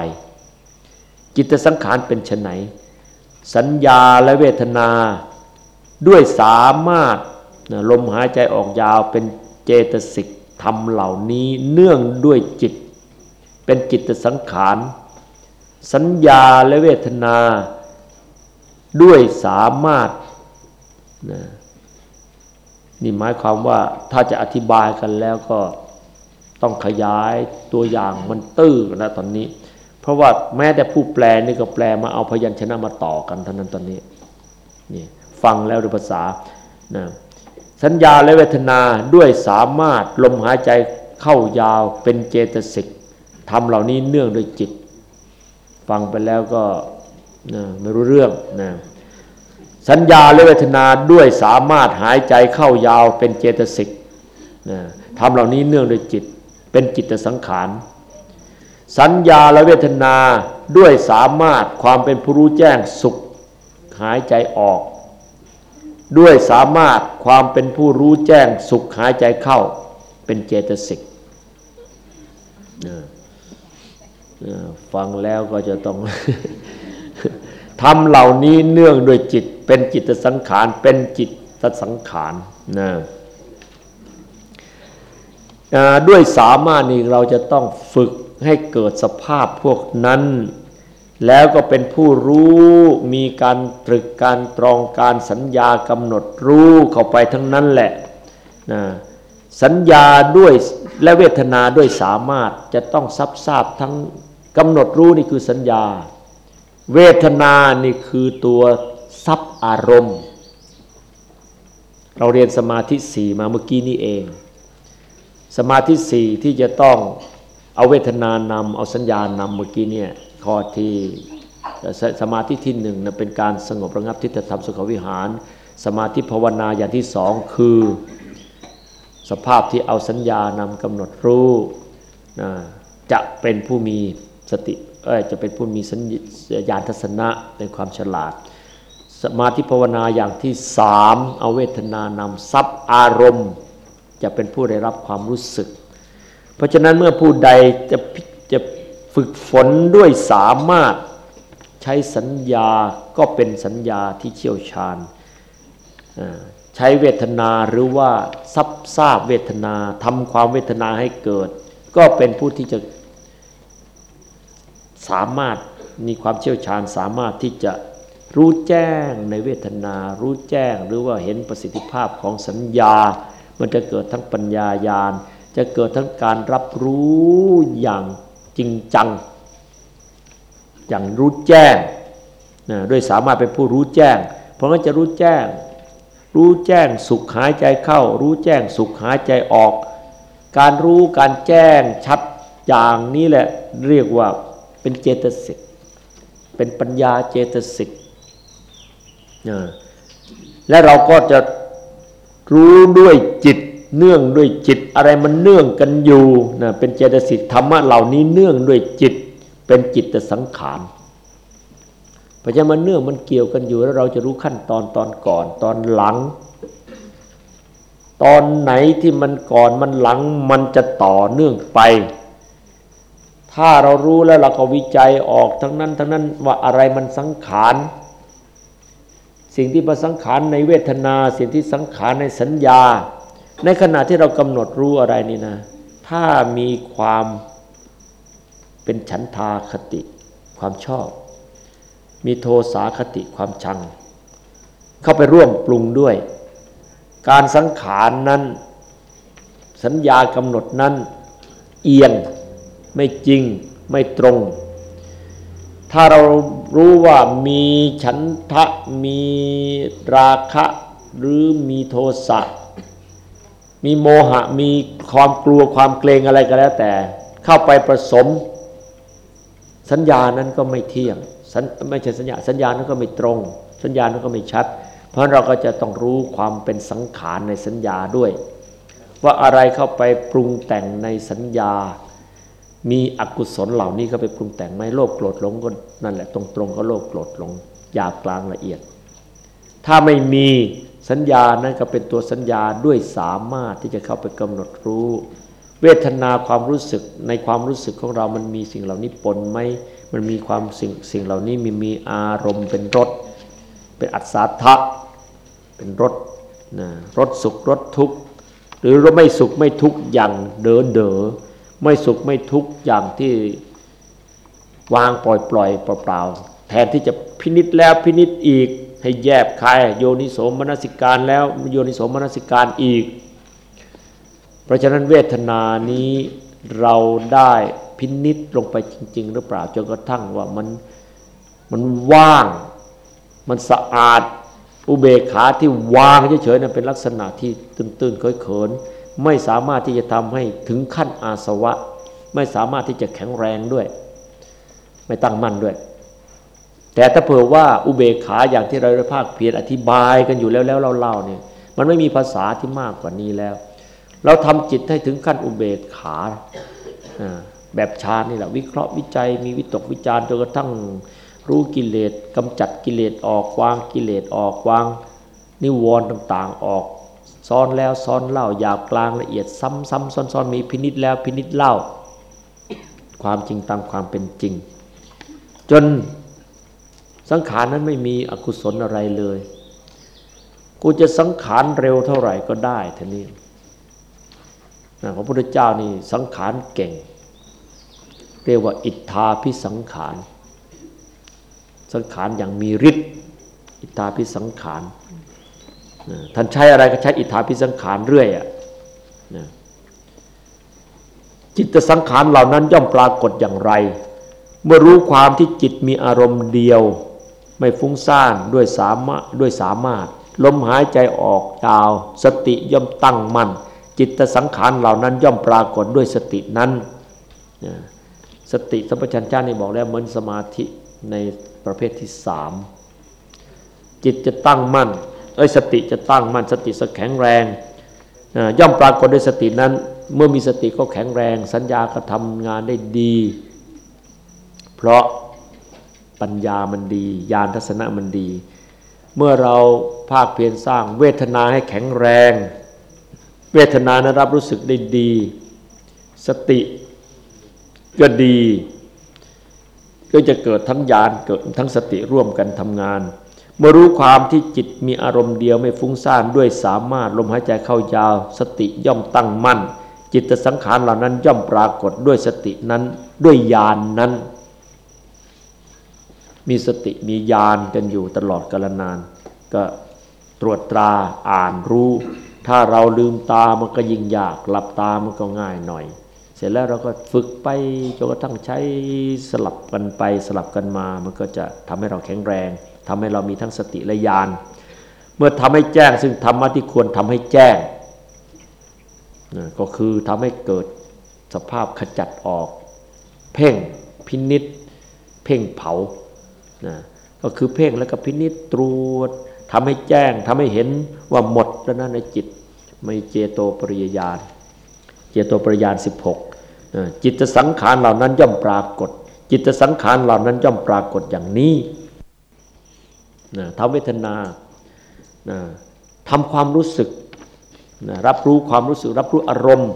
จิตสังขารเป็นไนสัญญาและเวทนา ด้วยสามารถ ลมหายใจออกยาวเป็นเจตสิกทำเหล่านี้เนื่องด้วยจิต เป็นจิตสังขาร สัญญาและเวทนา ด้วยสามารถนะนี่หมายความว่าถ้าจะอธิบายกันแล้วก็ต้องขยายตัวอย่างมันตื้อนะตอนนี้ เพราะว่าแม้แต่ผู้แปลนี่ก็แปลมาเอาพยัญชนะมาต่อกันเท่านั้นตอนนี้นี่ฟังแล้วด้วยภาษานะ สัญญาและเวทนาด้วยสามารถลมหายใจเข้ายาวเป็นเจตสิกทำเหล่านี้เนื่องโดยจิต ฟังไปแล้วก็ไม่รู้เรื่องนะสัญญาและเวทนาด้วยสามารถหายใจเข้ายาวเป็นเจตสิกนะทำเหล่านี้เนื่องโดยจิต เป็นจิตสังขาร สัญญาและเวทนาด้วยสามารถความเป็นผู้รู้แจ้งสุขหายใจออก ด้วยสามารถความเป็นผู้รู้แจ้งสุขหายใจเข้า เป็นเจตสิกฟังแล้วก็จะต้องทำเหล่านี้เนื่องด้วยจิต เป็นจิตสังขาร เป็นจิตสังขารนะด้วยสามารถนี้เราจะต้องฝึกให้เกิดสภาพพวกนั้น แล้วก็เป็นผู้รู้มีการตรึกการตรองการสัญญากำหนดรู้เข้าไปทั้งนั้นแหละนะสัญญาด้วยและเวทนาด้วยสามารถจะต้องซับทราบทั้งกำหนดรู้นี่คือสัญญา เวทนานี่คือตัวซับอารมณ์ เราเรียนสมาธิสี่มาเมื่อกี้นี้เอง สมาธิสี่ที่จะต้องเอาเวทนานำเอาสัญญานำเมื่อกี้เนี่ย ข้อที่สมาธิที่หนึ่งนะเป็นการสงบระงับทิฏฐธรรมสุขวิหาร สมาธิภาวนาอย่างที่สองคือ สภาพที่เอาสัญญานำกำหนดรู้นะจะเป็นผู้มีสติจะเป็นผู้มีสัญญาณทัศนะในความฉลาด สมาธิภาวนาอย่างที่สามเอาเวทนานำซับอารมณ์ จะเป็นผู้ได้รับความรู้สึก เพราะฉะนั้นเมื่อผู้ใดจะจะ ฝึกฝนด้วยสามารถใช้สัญญาก็เป็นสัญญาที่เชี่ยวชาญ ใช้เวทนาหรือว่าซับซาบเวทนาทำความเวทนาให้เกิด ก็เป็นผู้ที่จะสามารถมีความเชี่ยวชาญสามารถที่จะรู้แจ้งในเวทนา รู้แจ้งหรือว่าเห็นประสิทธิภาพของสัญญา มันจะเกิดทั้งปัญญายาณ จะเกิดทั้งการรับรู้อย่าง จริงจัง อย่างรู้แจ้งนะด้วยสามารถเป็นผู้รู้แจ้ง เพราะงั้นจะรู้แจ้ง รู้แจ้งสุขหายใจเข้า รู้แจ้งสุขหายใจออก การรู้การแจ้งชัดอย่างนี้แหละเรียกว่าเป็นเจตสิกเป็นปัญญาเจตสิกและเราก็จะรู้ด้วยจิต เนื่องด้วยจิตอะไรมันเนื่องกันอยู่นะเป็นเจตสิกธรรมะเหล่านี้เนื่องด้วยจิต เป็นจิตสังขารเพราะฉะนั้นมันเนื่องมันเกี่ยวกันอยู่แล้วเราจะรู้ขั้นตอนตอนก่อนตอนหลัง ตอนไหนที่มันก่อนมันหลังมันจะต่อเนื่องไป ถ้าเรารู้แล้วเราก็วิจัยออกทั้งนั้นทั้งนั้นว่าอะไรมันสังขารสิ่งที่ประสังขารในเวทนา สิ่งที่สังขารในสัญญา ในขณะที่เรากำหนดรู้อะไรนี่นะ ถ้ามีความเป็นฉันทาคติความชอบ มีโทสาคติความชัง เข้าไปร่วมปรุงด้วย การสังขารนั้น สัญญากำหนดนั้น เอียงไม่จริงไม่ตรง ถ้าเรารู้ว่ามีฉันทะมีราคะหรือมีโทสะ มีโมหะมีความกลัวความเกรงอะไรก็แล้วแต่ เข้าไปผสม สัญญานั้นก็ไม่เที่ยงไม่ใช่สัญญาสัญญานั้นก็ไม่ตรง สัญญานั้นก็ไม่ชัด เพราะเราก็จะต้องรู้ความเป็นสังขารในสัญญาด้วย ว่าอะไรเข้าไปปรุงแต่งในสัญญา มีอกุศลเหล่านี้เข้าไปปรุงแต่งไหมโลภโกรธหลงก็นั่นแหละตรงๆก็โลภโกรธหลงหยาบกลางละเอียด ถ้าไม่มี สัญญานั้นก็เป็นตัวสัญญาด้วยสามารถที่จะเข้าไปกำหนดรู้ เวทนาความรู้สึกในความรู้สึกของเรามันมีสิ่งเหล่านี้ปนไหมมันมีความสิ่งสิ่งเหล่านี้มีมีอารมณ์เป็นรสเป็นอัศทะเป็นรสนะรสสุขรสทุกข์หรือราไม่สุขไม่ทุกข์อย่างเด๋อเด๋อไม่สุขไม่ทุกข์อย่างที่วางปล่อยปล่อยเปล่าๆแทนที่จะพินิษแล้วพินิษอีก ให้แยบคายโยนิโสมนสิการแล้วโยนิโสมนสิการอีก เพราะฉะนั้นเวทนานี้เราได้พินิษลงไปจริง ๆ หรือเปล่าจนกระทั่งว่ามันมันว่าง มันสะอาดอุเบกขาที่วางเฉยๆนั้นเป็นลักษณะที่ตื้นๆเขินๆไม่สามารถที่จะทำให้ถึงขั้นอาสวะ ไม่สามารถที่จะแข็งแรงด้วย ไม่ตั้งมั่นด้วย แต่ถ้าเผื่อว่าอุเบกขาอย่างที่เราได้ภาคเพียรอธิบายกันอยู่แล้วแล้วเล่าๆเนี่ยมันไม่มีภาษาที่มากกว่านี้แล้ว เราทำจิตให้ถึงขั้นอุเบกขาแบบฌานนี่แหละวิเคราะห์วิจัย มีวิตกวิจารจนกระทั่งรู้กิเลสกำจัดกิเลสออกวางกิเลสออกวางนิวรณ์ต่างๆออกซ้อนแล้วซ้อนเล่ายาวกลางละเอียดซ้ำๆซ้อนๆ มีพินิษแล้วพินิษเล่า ความจริงตามความเป็นจริง จน สังขารนั้นไม่มีอกุศลอะไรเลย กูจะสังขารเร็วเท่าไหร่ก็ได้ท่านี้พระพุทธเจ้านี่สังขารเก่ง เรียกว่าอิทธาพิสังขาร สังขารอย่างมีฤทธิ์อิทธาพิสังขารท่านใช้อะไรก็ใช้อิทธาพิสังขารเรื่อยอะจิตสังขารเหล่านั้นย่อมปรากฏอย่างไร เมื่อรู้ความที่จิตมีอารมณ์เดียว ไม่ฟุ้งซ่านด้วยสามารถด้วยสามารถ ลมหายใจออกยาว สติย่อมตั้งมั่นจิตสังขารเหล่านั้นย่อมปรากฏด้วยสตินั้นสติสัมปชัญญะนี่บอกแล้วเหมือนสมาธิในประเภทที่สามจิตจะตั้งมั่นเอ้ยสติจะตั้งมั่นสติสแข็งแรงย่อมปรากฏด้วยสตินั้น เมื่อมีสติก็แข็งแรง สัญญาก็ทำงานได้ดี เพราะ ปัญญามันดี ญาณทัศนะมันดี เมื่อเราภาคเพียรสร้างเวทนาให้แข็งแรง เวทนานะรับรู้สึกได้ดี สติก็ดี ก็จะเกิดทั้งญาณเกิดทั้งสติร่วมกันทำงาน เมื่อรู้ความที่จิตมีอารมณ์เดียวไม่ฟุ้งซ่านด้วยสามารถลมหายใจเข้ายาว สติย่อมตั้งมั่นจิตสังขารเหล่านั้นย่อมปรากฏด้วยสตินั้นด้วยญาณนนั้น มีสติมีญาณกันอยู่ตลอดกาลนาน ก็ตรวจตราอ่านรู้ ถ้าเราลืมตามันก็ยิ่งยากหลับตามันก็ง่ายหน่อย เสร็จแล้วเราก็ฝึกไปจนกระทั่งใช้สลับกันไปสลับกันมา มันก็จะทำให้เราแข็งแรงทำให้เรามีทั้งสติและญาณเมื่อทำให้แจ้งซึ่งธรรมะที่ควรทำให้แจ้งก็คือทำให้เกิดสภาพขจัดออก เพ่งพินิษเพ่งเผา นะก็คือเพ่งแล้วก็พินิษตรวจทำให้แจ้งทำให้เห็นว่าหมดแล้วนะในจิตไม่เจโตปริยญาณเจโตปริยญาณ16จิตสังขารเหล่านั้นย่อมปรากฏ จิตสังขารเหล่านั้นย่อมปรากฏอย่างนี้ทำเวทนาทำความรู้สึกรับรู้ความรู้สึก รับรู้อารมณ์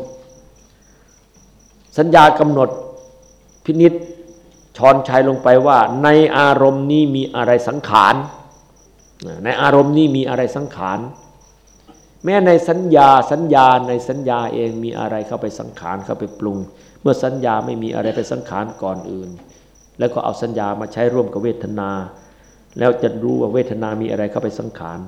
สัญญากำหนดพินิษ ช้อนชัยลงไปว่า ในอารมณ์นี้มีอะไรสังขาร ในอารมณ์นี้มีอะไรสังขาร แม้ในสัญญาสัญญาในสัญญาเองมีอะไรเข้าไปสังขารเข้าไปปรุง เมื่อสัญญาไม่มีอะไรไปสังขารก่อนอื่น แล้วก็เอาสัญญามาใช้ร่วมกับเวทนา แล้วจะรู้ว่าเวทนามีอะไรเข้าไปสังขาร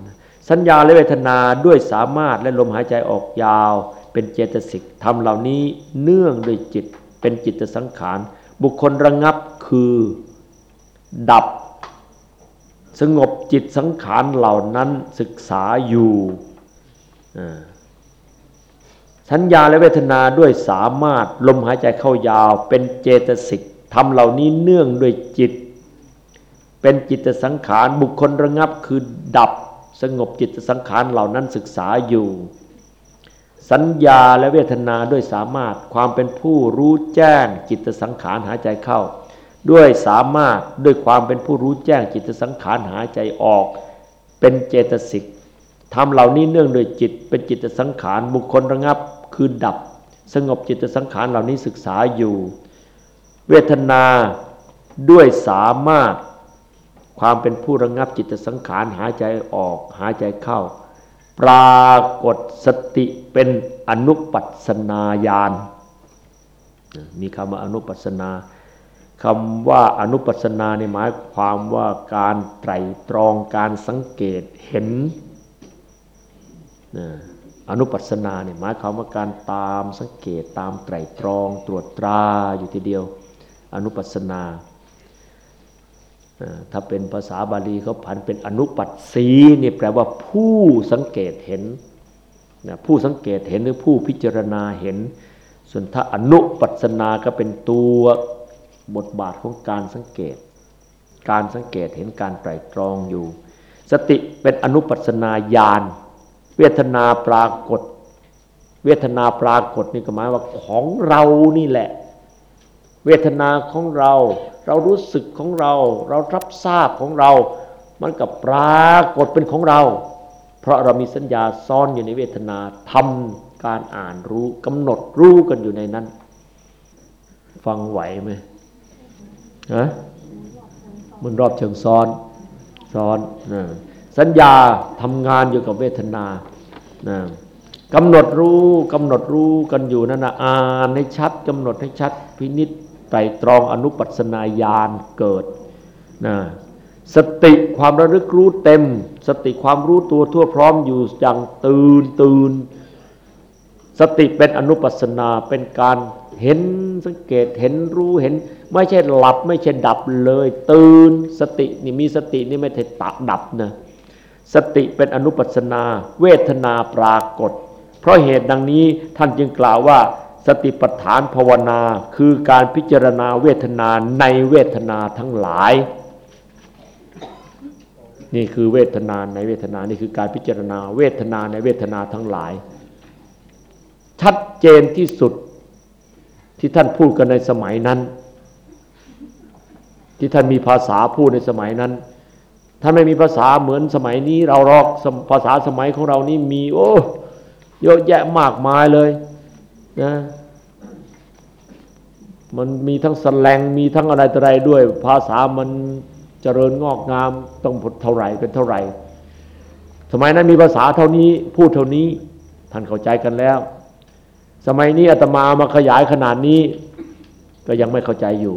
สัญญาและเวทนาด้วยสามารถและลมหายใจออกยาวเป็นเจตสิกทำเหล่านี้เนื่องด้วยจิตเป็นจิตสังขาร บุคคลระงับ คือ ดับ สงบจิตสังขารเหล่านั้นศึกษาอยู่สัญญาและเวทนาด้วยสามารถลมหายใจเข้ายาวเป็นเจตสิกทำเหล่านี้เนื่องด้วยจิต เป็นจิตสังขารบุคคลระงับคือดับสงบจิตสังขารเหล่านั้นศึกษาอยู่ สัญญาและเวทนาด้วยสามารถความเป็นผู้รู้แจ้งจิตสังขารหายใจเข้า ด้วยสามารถด้วยความเป็นผู้รู้แจ้งจิตสังขารหายใจออก เป็นเจตสิกทำเหล่านี้เนื่องโดยจิตเป็นจิตสังขารบุคคลระงับคือดับ สงบจิตสังขารเหล่านี้ศึกษาอยู่ เวทนาด้วยสามารถความเป็นผู้ระงับจิตสังขารหายใจออกหายใจเข้า ปรากฏสติเป็นอนุปัสนาญาณมีคำว่าอนุปัสนา คำว่าอนุปัสนาในหมายความว่าการไตรตรองการสังเกตเห็นอนุปัสนาเนี่ยหมายความว่าการตามสังเกตตามไตรตรองตรวจตราอยู่ทีเดียว อนุปัสนา ถ้าเป็นภาษาบาลีเขาผันเป็นอนุปัสสีนี่แปลว่าผู้สังเกตเห็นผู้สังเกตเห็นหรือผู้พิจารณาเห็น ส่วนถ้าอนุปัสนาก็เป็นตัว บทบาทของการสังเกต การสังเกตเห็นการไตรตรองอยู่ สติเป็นอนุปัสนาญาณเวทนาปรากฏ เวทนาปรากฏนี่ก็หมายว่าของเรานี่แหละ เวทนาของเรา เรารู้สึกของเรา เรารับทราบของเรา มันกับปรากฏเป็นของเรา เพราะเรามีสัญญาซ่อนอยู่ในเวทนาทำการอ่านรู้กำหนดรู้กันอยู่ในนั้น ฟังไหวไหม ฮะมันรอบเชิงซ้อนซ้อนนะสัญญาทำงานอยู่กับเวทนานะกำหนดรู้กำหนดรู้กันอยู่นั่นนะอ่านให้ชัดกำหนดให้ชัดพินิษไตรตรองอนุปัสนาญาณเกิดนะสติความระลึกรู้เต็ม สติความรู้ตัวทั่วพร้อมอยู่อย่างตื่นตื่น สติเป็นอนุปัสนาเป็นการ เห็นสังเกตเห็นรู้เห็น ไม่ใช่หลับไม่ใช่ดับเลย ตื่นสตินี่มีสตินี่ไม่ใช่ตัดับนะสติเป็นอนุปัสนา เวทนาปรากฏ เพราะเหตุดังนี้ท่านจึงกล่าวว่า สติปัฏฐานภาวนา คือการพิจารณาเวทนาในเวทนาทั้งหลาย นี่คือเวทนาในเวทนานี่คือการพิจารณาเวทนาในเวทนาทั้งหลาย ชัดเจนที่สุด ที่ท่านพูดกันในสมัยนั้น ที่ท่านมีภาษาพูดในสมัยนั้นท่านไม่มีภาษาเหมือนสมัยนี้ เราหรอกภาษาสมัยของเรานี่มี โอ้เยอะแยะมากมายเลยนะมันมีทั้งสแลงมีทั้งอะไรต่ออะไรด้วย ภาษามันเจริญงอกงามต้องผลเท่าไหร่เป็นเท่าไหร่ สมัยนั้นมีภาษาเท่านี้พูดเท่านี้ท่านเข้าใจกันแล้ว สมัยนี้อาตมามาขยายขนาดนี้ ก็ยังไม่เข้าใจอยู่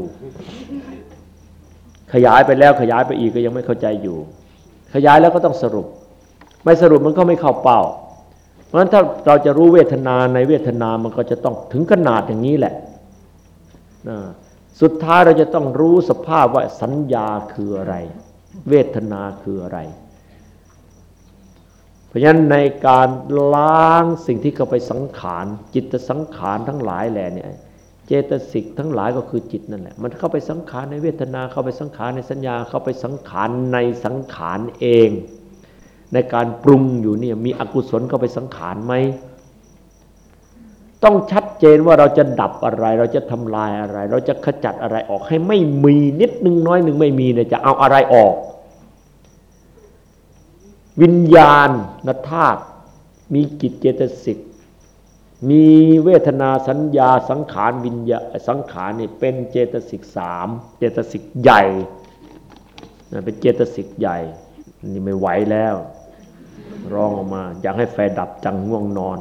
ขยายไปแล้วขยายไปอีกก็ยังไม่เข้าใจอยู่ ขยายแล้วก็ต้องสรุป ไม่สรุปมันก็ไม่เข้าเป้า เพราะฉะนั้นถ้าเราจะรู้เวทนาในเวทนามันก็จะต้องถึงขนาดอย่างนี้แหละสุดท้ายเราจะต้องรู้สภาพว่าสัญญาคืออะไร เวทนาคืออะไร เพราะฉะนั้นในการล้างสิ่งที่เข้าไปสังขาร จิตสังขารทั้งหลายแหละเนี่ยเจตสิกทั้งหลายก็คือจิตนั่นแหละ มันเข้าไปสังขารในเวทนาเข้าไปสังขารในสัญญา เข้าไปสังขารในสังขารเอง ในการปรุงอยู่เนี่ยมีอกุศลเข้าไปสังขารไหมต้องชัดเจนว่าเราจะดับอะไร เราจะทำลายอะไร เราจะขจัดอะไรออกให้ไม่มีนิดนึงน้อยหนึ่งไม่มีเนี่ยจะเอาอะไรออก วิญญาณนธาตุมีกิจเจตสิกมีเวทนาสัญญาสังขารวิญญาสังขารนี่เป็นเจตสิกสามเจตสิกใหญ่เป็นเจตสิกใหญ่นี่ไม่ไหวแล้ว ร้องออกมา อยากให้ไฟดับจังง่วงนอน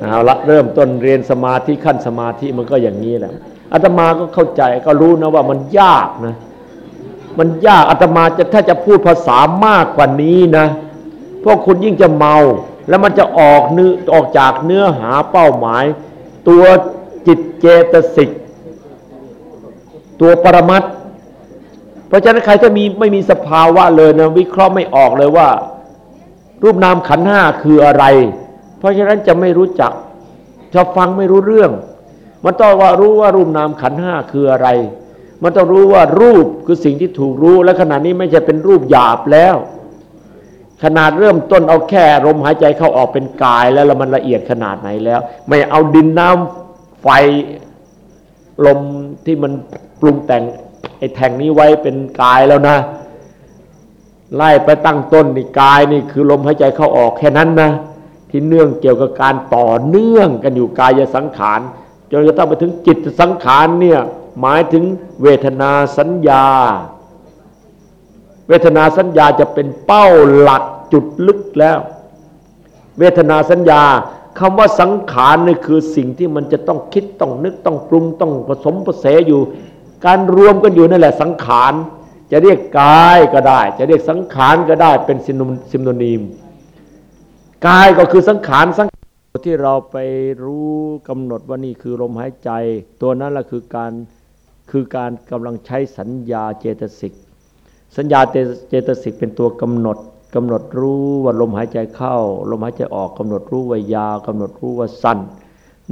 เอาละเริ่มต้นเรียนสมาธิขั้นสมาธิมันก็อย่างนี้แหละ อาตมาก็เข้าใจก็รู้นะว่ามันยากนะ มันยากอาตมาจะถ้าจะพูดภาษามากกว่านี้นะ พวกคุณยิ่งจะเมา แล้วมันจะออกเนื้อออกจากเนื้อหาเป้าหมาย ตัวจิตเจตสิก ตัวปรมัตเพราะฉะนั้นใครถ้ามีไม่มีสภาวะเลยนะวิเคราะห์ไม่ออกเลยว่า รูปนามขันห้าคืออะไร เพราะฉะนั้นจะไม่รู้จักจะฟังไม่รู้เรื่อง มันต้องว่ารู้ว่ารูปนามขันห้าคืออะไร มันต้องรู้ว่ารูปคือสิ่งที่ถูกรู้และขณะนี้ไม่ใช่เป็นรูปหยาบแล้ว ขนาดเริ่มต้นเอาแค่ลมหายใจเข้าออกเป็นกายแล้วแล้วมันละเอียดขนาดไหนแล้ว ไม่เอาดินน้ำไฟลมที่มันปรุงแต่งไอ้แทงนี้ไว้เป็นกายแล้วนะ ไล่ไปตั้งต้นนี่กายนี่คือลมหายใจเข้าออกแค่นั้นนะ ที่เนื่องเกี่ยวกับการต่อเนื่องกันอยู่กายสังขาร จนกระทั่งไปถึงจิตสังขารเนี่ยหมายถึงเวทนาสัญญา เวทนาสัญญาจะเป็นเป้าหลักจุดลึกแล้ว เวทนาสัญญาคำว่าสังขารนี่คือสิ่งที่มันจะต้องคิดต้องนึกต้องปรุงต้องผสมผสมอยู่ การรวมกันอยู่นั่นแหละสังขารจะเรียกกายก็ได้ จะเรียกสังขารก็ได้เป็นซิมโนนีมกายก็คือสังขารสัง ที่เราไปรู้กำหนดว่านี่คือลมหายใจ ตัวนั้นแหละคือการคือการกำลังใช้สัญญาเจตสิก สัญญาเจตสิกเป็นตัวกำหนดกำหนดรู้ว่าลมหายใจเข้า ลมหายใจออกกำหนดรู้ว่ายาวกำหนดรู้ว่าสั้น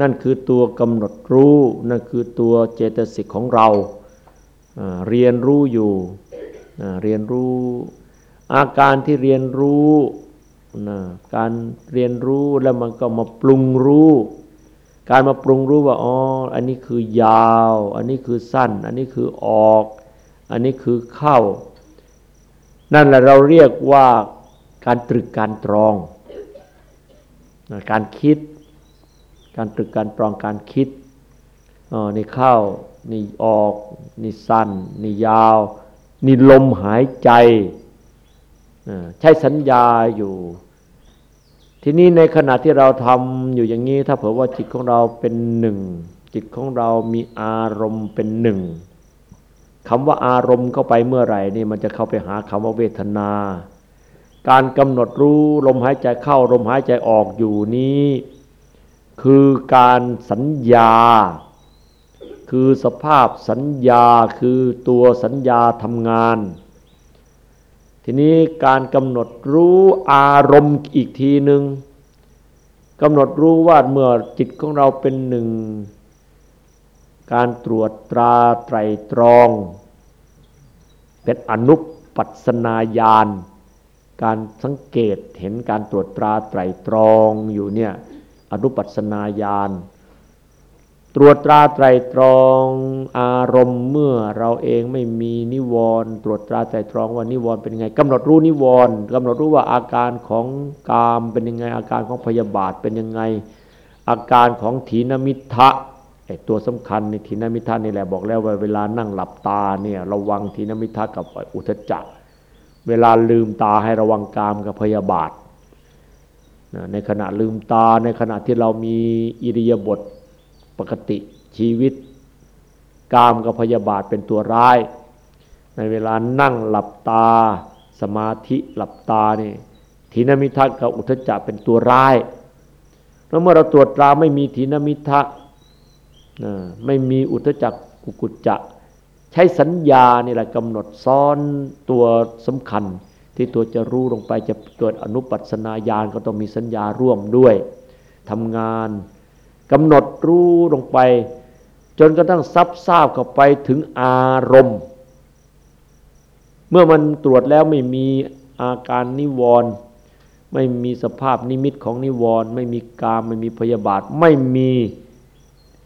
นั่นคือตัวกำหนดรู้ นั่นคือตัวเจตสิกของเราเรียนรู้อยู่เรียนรู้ อาการที่เรียนรู้ การเรียนรู้แล้วมันก็มาปรุงรู้ การมาปรุงรู้ว่าอ๋ออันนี้คือยาว อันนี้คือสั้น อันนี้คือออก อันนี้คือเข้า นั่นแหละเราเรียกว่าการตรึกการตรองการคิด การตรึกการตรองการคิดอ๋อนี่เข้านี่ออก นี่สั้น นี่ยาว นี่ลมหายใจใช้สัญญาอยู่ ทีนี้ในขณะที่เราทำอยู่อย่างนี้ ถ้าเผื่อว่าจิตของเราเป็นหนึ่ง จิตของเรามีอารมณ์เป็นหนึ่งคำว่าอารมณ์เข้าไปเมื่อไหร่นี่มันจะเข้าไปหาคำว่าเวทนา การกำหนดรู้ลมหายใจเข้าลมหายใจออกอยู่นี้ คือการสัญญา คือสภาพสัญญาคือตัวสัญญาทำงาน ทีนี้การกำหนดรู้อารมณ์อีกทีหนึ่งกำหนดรู้ว่าเมื่อจิตของเราเป็นหนึ่ง การตรวจตราไตรตรอง เป็นอนุปัสนาญาณการสังเกตเห็นการตรวจตราไตรตรองอยู่เนี่ยอนุปัสนาญาณ ตรวจตราไตรตรองอารมณ์เมื่อเราเองไม่มีนิวรณ์ตรวจตราไตรตรองว่านิวรณ์เป็นไงกำหนดรู้นิวรณ์กำหนดรู้ว่าอาการของกามเป็นยังไง อาการของพยาบาทเป็นยังไง อาการของถีนมิทะไอตัวสำคัญในทีนมิทานี่แหละบอกแล้วว่าเวลานั่งหลับตาเนี่ยระวังทีนมิทากับอุทจักเวลาลืมตาให้ระวังกามกับพยาบาทในขณะลืมตาในขณะที่เรามีอิริยาบถ ปกติชีวิต กามกับพยาบาทเป็นตัวร้าย ในเวลานั่งหลับตา สมาธิหลับตานี่ทีนมิทะกับอุทจักเป็นตัวร้าย แล้วเมื่อเราตรวจตราไม่มีทีนมิทะไม่มีอุทจักกุกุจจะใช้สัญญานี่แหละกำหนดซ้อนตัวสำคัญ ที่ตัวจะรู้ลงไปจะเกิดอนุปัสนาญาณก็ต้องมีสัญญาร่วมด้วยทำงาน กำหนดรู้ลงไป จนกระทั่งซับทราบเข้าไปถึงอารมณ์ เมื่อมันตรวจแล้วไม่มีอาการนิวรณ์ไม่มีสภาพนิมิตของนิวรณ์ไม่มีกามไม่มีพยาบาท ไม่มี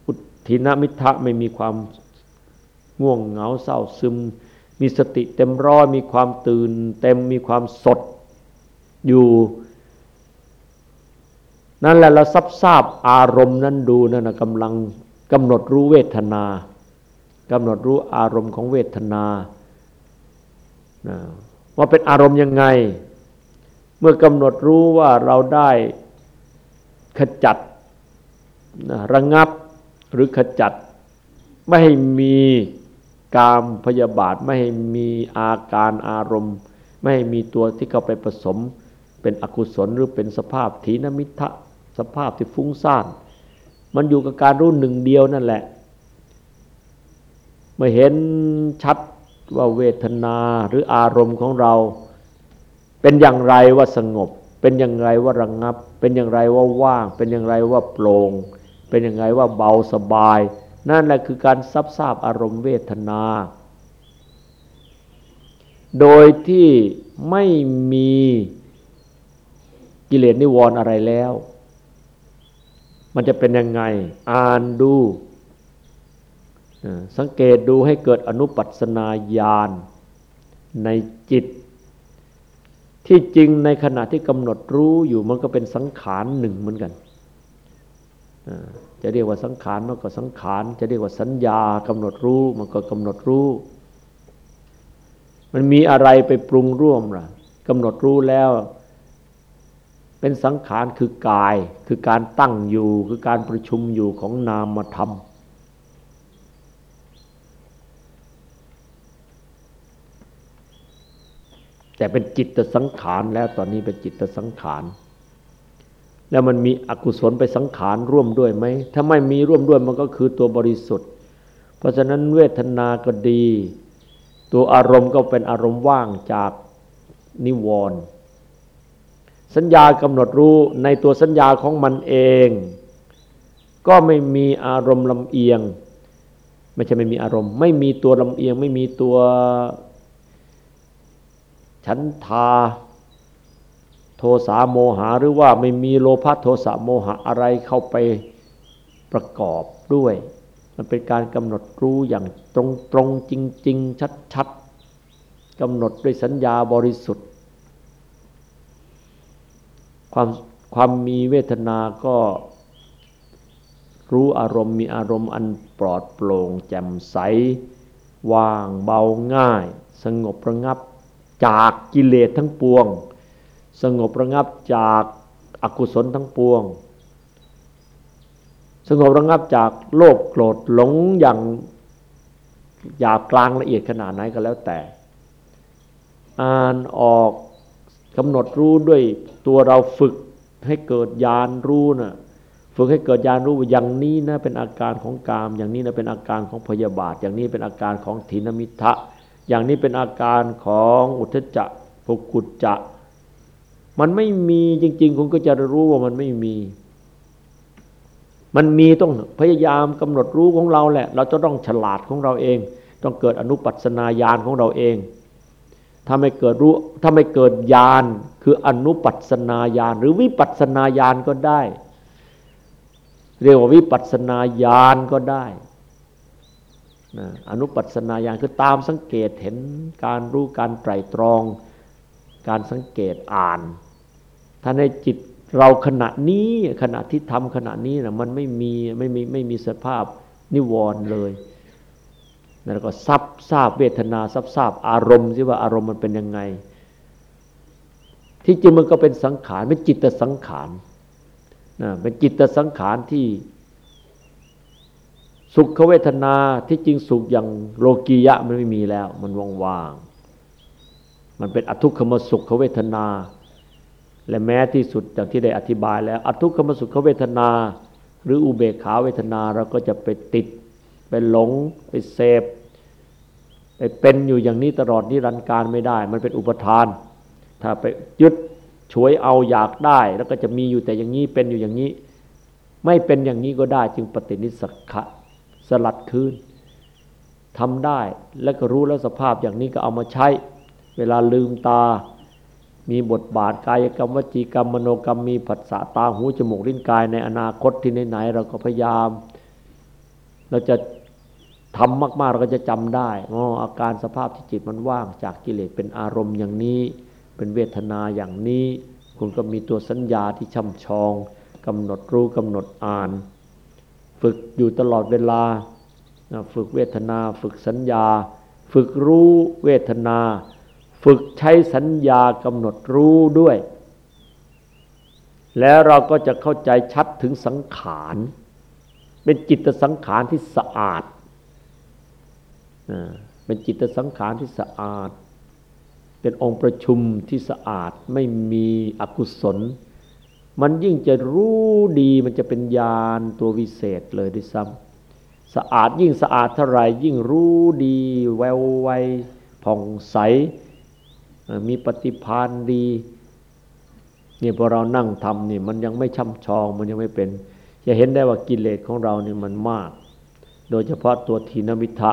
อุทินมิทะไม่มีความง่วงเหงาเศร้าซึม มีสติเต็มร้อยมีความตื่น เต็มมีความสดอยู่ นั่นแหละเราซับทราบอารมณ์นั้นดูนั่นนะกำลังกำหนดรู้เวทนากำหนดรู้อารมณ์ของเวทนาว่าเป็นอารมณ์ยังไง เมื่อกำหนดรู้ว่าเราได้ขจัดระงับหรือขจัด ไม่ให้มีกามพยาบาท ไม่ให้มีอาการอารมณ์ ไม่ให้มีตัวที่เข้าไปผสม เป็นอกุศลหรือเป็นสภาพถีนมิทะ สภาพที่ฟุ้งซ่าน มันอยู่กับการรู้หนึ่งเดียวนั่นแหละ เมื่อเห็นชัดว่าเวทนาหรืออารมณ์ของเรา เป็นอย่างไรว่าสงบ เป็นอย่างไรว่าระงงับ เป็นอย่างไรว่าว่าง เป็นอย่างไรว่าโปร่งเป็นอยังไงว่าเบาสบาย นั่นแหละคือการซับซาบอารมณ์เวทนา โดยที่ไม่มีกิเลสนิวรณ์อะไรแล้ว มันจะเป็นยังไง อ่านดู สังเกตดูให้เกิดอนุปัสนาญาณในจิต ที่จริงในขณะที่กำหนดรู้อยู่มันก็เป็นสังขารหนึ่งเหมือนกันจะเรียกว่าสังขารมันก็สังขาร จะเรียกว่าสัญญากำหนดรู้มันก็กำหนดรู้ มันมีอะไรไปปรุงร่วมล่ะกำหนดรู้แล้ว เป็นสังขารคือกาย คือการตั้งอยู่ คือการประชุมอยู่ของนามธรรมาแต่เป็นจิตสังขารแล้วตอนนี้เป็นจิตสังขาร แล้วมันมีอกุศลไปสังขารร่วมด้วยไหม ถ้าไม่มีร่วมด้วยมันก็คือตัวบริสุทธิ์ เพราะฉะนั้นเวทนาก็ดี ตัวอารมณ์ก็เป็นอารมณ์ว่างจากนิวรณ์ สัญญากำหนดรู้ในตัวสัญญาของมันเอง ก็ไม่มีอารมณ์ลำเอียง ไม่ใช่ไม่มีอารมณ์ ไม่มีตัวลำเอียง ไม่มีตัวฉันทา โทสะโมหะหรือว่าไม่มีโลภะโทสะโมหะอะไรเข้าไปประกอบด้วย มันเป็นการกำหนดรู้อย่างตรงตรงจริง ๆ ชัดๆกำหนดด้วยสัญญาบริสุทธิ์ ความความมีเวทนาก็รู้อารมณ์มีอารมณ์อันปลอดโปร่งแจ่มใส ว่างเบาง่าย สงบระงับจากกิเลสทั้งปวง สงบระงับจากอากุศลทั้งปวง สงบระงับจากโลภโกรธหลงอย่างหยาบกลางละเอียดขนาดไหนก็แล้วแต่ อ่านออก กำหนดรู้ด้วยตัวเราฝึกให้เกิดญาณรู้นะ่ะฝึกให้เกิดญาณรู้อย่างนี้นะเป็นอาการของกาม อย่างนี้นะเป็นอาการของพยาบาท อย่างนี้เป็นอาการของถินมิทะ อย่างนี้เป็นอาการของอุทจจะภกุจจะ มันไม่มีจริง ๆ คุณก็จะรู้ว่ามันไม่มี มันมีต้องพยายามกำหนดรู้ของเราแหละ เราจะต้องฉลาดของเราเอง ต้องเกิดอนุปัสนาญาณของเราเอง ถ้าไม่เกิดรู้ถ้าไม่เกิดญาณคืออนุปัสนาญาณหรือวิปัสนาญาณก็ได้ เรียกว่าวิปัสนาญาณก็ได้อนุปัสนาญาณคือตามสังเกตเห็นการรู้การไตรตรอง การสังเกตอ่าน ถ้าในจิตเราขณะนี้ขณะที่ทำขณะนี้นะมันไม่มีไม่มีไม่มีสภาพนิวรณ์เลย แล้วก็ซับทราบเวทนาซับทราบอารมณ์สิว่าอารมณ์มันเป็นยังไง ที่จริงมันก็เป็นสังขารเป็นจิตสังขารนะเป็นจิตสังขารที่สุขเวทนาที่จริงสุขอย่างโลกียะมันไม่มีแล้ว มันว่างๆมันเป็นอทุกขมสุขเวทนา และแม้ที่สุดอย่างที่ได้อธิบายแล้ว อทุกขมสุขเวทนา หรืออุเบกขาเวทนาเราก็จะไปติดไปหลงไปเสพ ไปเป็นอยู่อย่างนี้ตลอดนิรันดร์การไม่ได้ มันเป็นอุปทาน ถ้าไปยึดช่วยเอาอยากได้ แล้วก็จะมีอยู่แต่อย่างนี้เป็นอยู่อย่างนี้ ไม่เป็นอย่างนี้ก็ได้ จึงปฏินิสักขะสลัดคืนทำได้และก็รู้แล้วสภาพอย่างนี้ก็เอามาใช้ เวลาลืมตา มีบทบาทกายกรรมวจีกรรมมโนกรรมมีผัสสะตาหูจมูกลิ้นกายในอนาคตที่ไหนๆเราก็พยายาม เราจะ ทำมากๆเราก็จะจำได้อ๋ออาการสภาพที่จิตมันว่างจากกิเลสเป็นอารมณ์อย่างนี้ เป็นเวทนาอย่างนี้ คุณก็มีตัวสัญญาที่ช่ำชองกำหนดรู้กำหนดอ่าน ฝึกอยู่ตลอดเวลา ฝึกเวทนา ฝึกสัญญา ฝึกรู้เวทนา ฝึกใช้สัญญากำหนดรู้ด้วย แล้วเราก็จะเข้าใจชัดถึงสังขาร เป็นจิตสังขารที่สะอาด เป็นจิตสังขารที่สะอาด เป็นองค์ประชุมที่สะอาดไม่มีอกุศล มันยิ่งจะรู้ดีมันจะเป็นญาณตัววิเศษเลยด้วยซ้ำสะอาดยิ่งสะอาดเท่าไรยิ่งรู้ดีแววไวผ่องใส มีปฏิพานดีเนี่ยพอเรานั่งทำนี่มันยังไม่ช่ำชองมันยังไม่เป็น จะเห็นได้ว่ากิเลสของเราเนี่ยมันมาก โดยเฉพาะตัวทีนมิทะ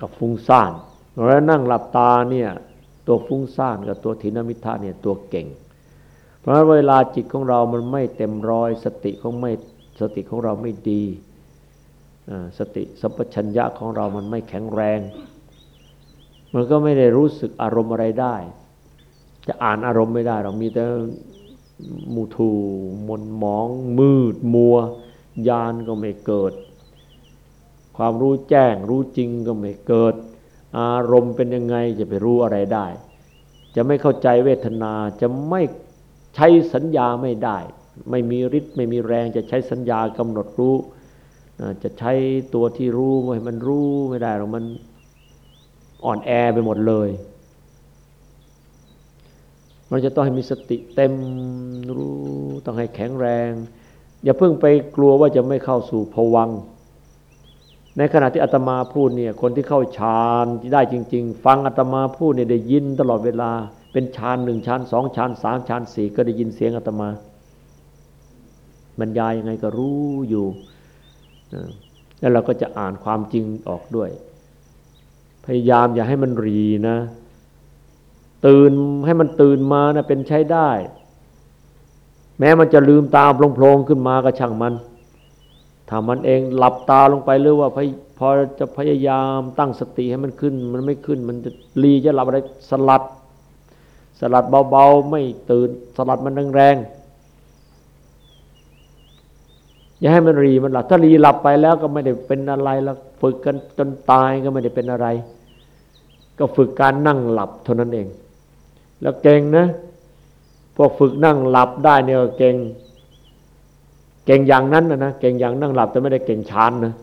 กับฟุ้งซ่านแล้วนั่งหลับตาเนี่ยตัวฟุ้งซ่านกับตัวทีนมิทะเนี่ยตัวเก่ง เพราะเวลาจิตของเรามันไม่เต็มร้อย สติของไม่สติของเราไม่ดีสติสัมปชัญญะของเรามันไม่แข็งแรง มันก็ไม่ได้รู้สึกอารมณ์อะไรได้ จะอ่านอารมณ์ไม่ได้เรามีแต่มูทูมนมอง มืด มัวยานก็ไม่เกิด ความรู้แจ้ง รู้จริงก็ไม่เกิด อารมณ์เป็นยังไงจะไปรู้อะไรได้ จะไม่เข้าใจเวทนาจะไม่ใช้สัญญาไม่ได้ ไม่มีฤทธิ์ไม่มีแรงจะใช้สัญญากำหนดรู้ จะใช้ตัวที่รู้ให้มันรู้ไม่ได้หรอกมันอ่อนแอไปหมดเลยมันจะต้องให้มีสติเต็มรู้ต้องให้แข็งแรง อย่าเพิ่งไปกลัวว่าจะไม่เข้าสู่ภวัง ในขณะที่อาตมาพูดเนี่ยคนที่เข้าฌานได้จริง ๆ ฟังอาตมาพูดเนี่ยได้ยินตลอดเวลา เป็นฌานหนึ่งฌานสองฌานสามฌานสี่ก็ได้ยินเสียงอาตมาบรรยายยังไงก็รู้อยู่แล้วเราก็จะอ่านความจริงออกด้วย พยายามอย่าให้มันรีนะ ตื่นให้มันตื่นมานะเป็นใช้ได้ แม้มันจะลืมตาโพลงๆขึ้นมาก็ช่างมัน ถ้ามันเองหลับตาลงไปหรือว่าพอจะพยายามตั้งสติให้มันขึ้น มันไม่ขึ้น มันจะรีจะหลับอะไรสลัด สลัดเบาๆ ไม่ตื่นสลัดมันแรงๆอย่าให้มันรีมันหลับถ้ารีหลับไปแล้วก็ไม่ได้เป็นอะไรแล้วฝึกกันจนตายก็ไม่ได้เป็นอะไร ก็ฝึกการนั่งหลับเท่านั้นเอง แล้วเก่งนะพวกฝึกนั่งหลับได้เนี่ยเก่ง เก่งอย่างนั้นนะนะเก่งอย่างนั่งหลับแต่ไม่ได้เก่งชานนะ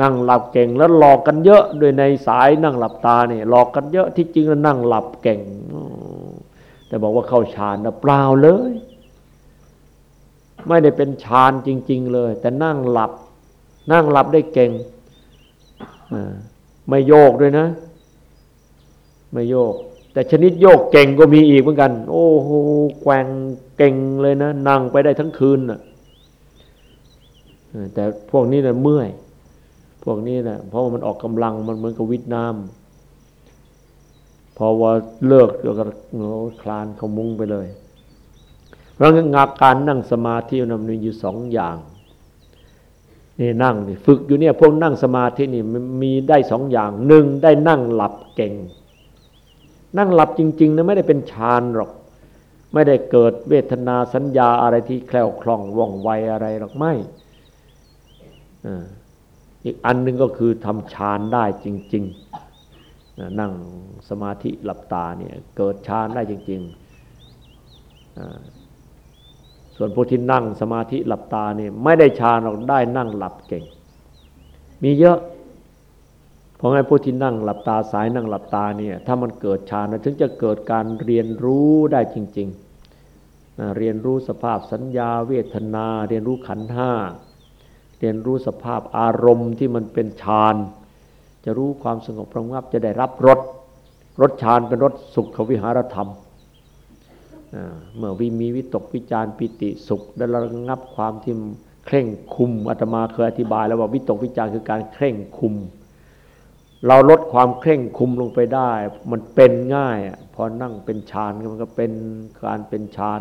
นั่งหลับเก่งแล้วหลอกกันเยอะโดยในสายนั่งหลับตาเนี่ยหลอกกันเยอะที่จริงแล้วนั่งหลับเก่ง แต่บอกว่าเข้าฌานนะเปล่าเลย ไม่ได้เป็นฌานจริง ๆ เลย แต่นั่งหลับ นั่งหลับได้เก่งไม่โยกด้วยนะ ไม่โยก แต่ชนิดโยกเก่งก็มีอีกเหมือนกัน โอ้โหแกว่ง เก่งเลยนะนั่งไปได้ทั้งคืนน่ะแต่พวกนี้นะ่ะเมื่อย พวกนี้นะเพราะว่ามันออกกำลังมันเหมือนกับวิทน้ำพอว่าเลิกก็คลานเขามุ้งไปเลยเพราะงั้นงาการนั่งสมาธิมันมีอยู่สองอย่างนี่นั่งนี่ฝึกอยู่เนี่ยพวกนั่งสมาธินี่มีได้สองอย่างหนึ่งได้นั่งหลับเก่ง นั่งหลับจริงๆนะไม่ได้เป็นฌานหรอก ไม่ได้เกิดเวทนาสัญญาอะไรที่แคล่วคล่องว่องไวอะไรหรอกไม่อีกอันหนึ่งก็คือทำฌานได้จริง ๆ นั่งสมาธิหลับตาเนี่ยเกิดฌานได้จริงๆส่วนผู้ที่นั่งสมาธิหลับตาเนี่ยไม่ได้ฌานหรอกได้นั่งหลับเก่ง มีเยอะ เพราะงั้นผู้ที่นั่งหลับตาสายนั่งหลับตาเนี่ยถ้ามันเกิดฌานถึงจะเกิดการเรียนรู้ได้จริงๆเรียนรู้สภาพสัญญาเวทนา เรียนรู้ขันห้าเรียนรู้สภาพอารมณ์ที่มันเป็นฌานจะรู้ความสงบระงับจะได้รับรสรสฌานเป็นรสสุขวิหารธรรมเมื่อวิมีวิตกวิจารปิติสุขได้ระงับความที่เคร่งคุมอาตมาเคยอธิบายแล้วว่าวิตกวิจารคือการเคร่งคุม เราลดความเคร่งคุมลงไปได้ มันเป็นง่ายพอนั่งเป็นฌานมันก็เป็นการเป็นฌาน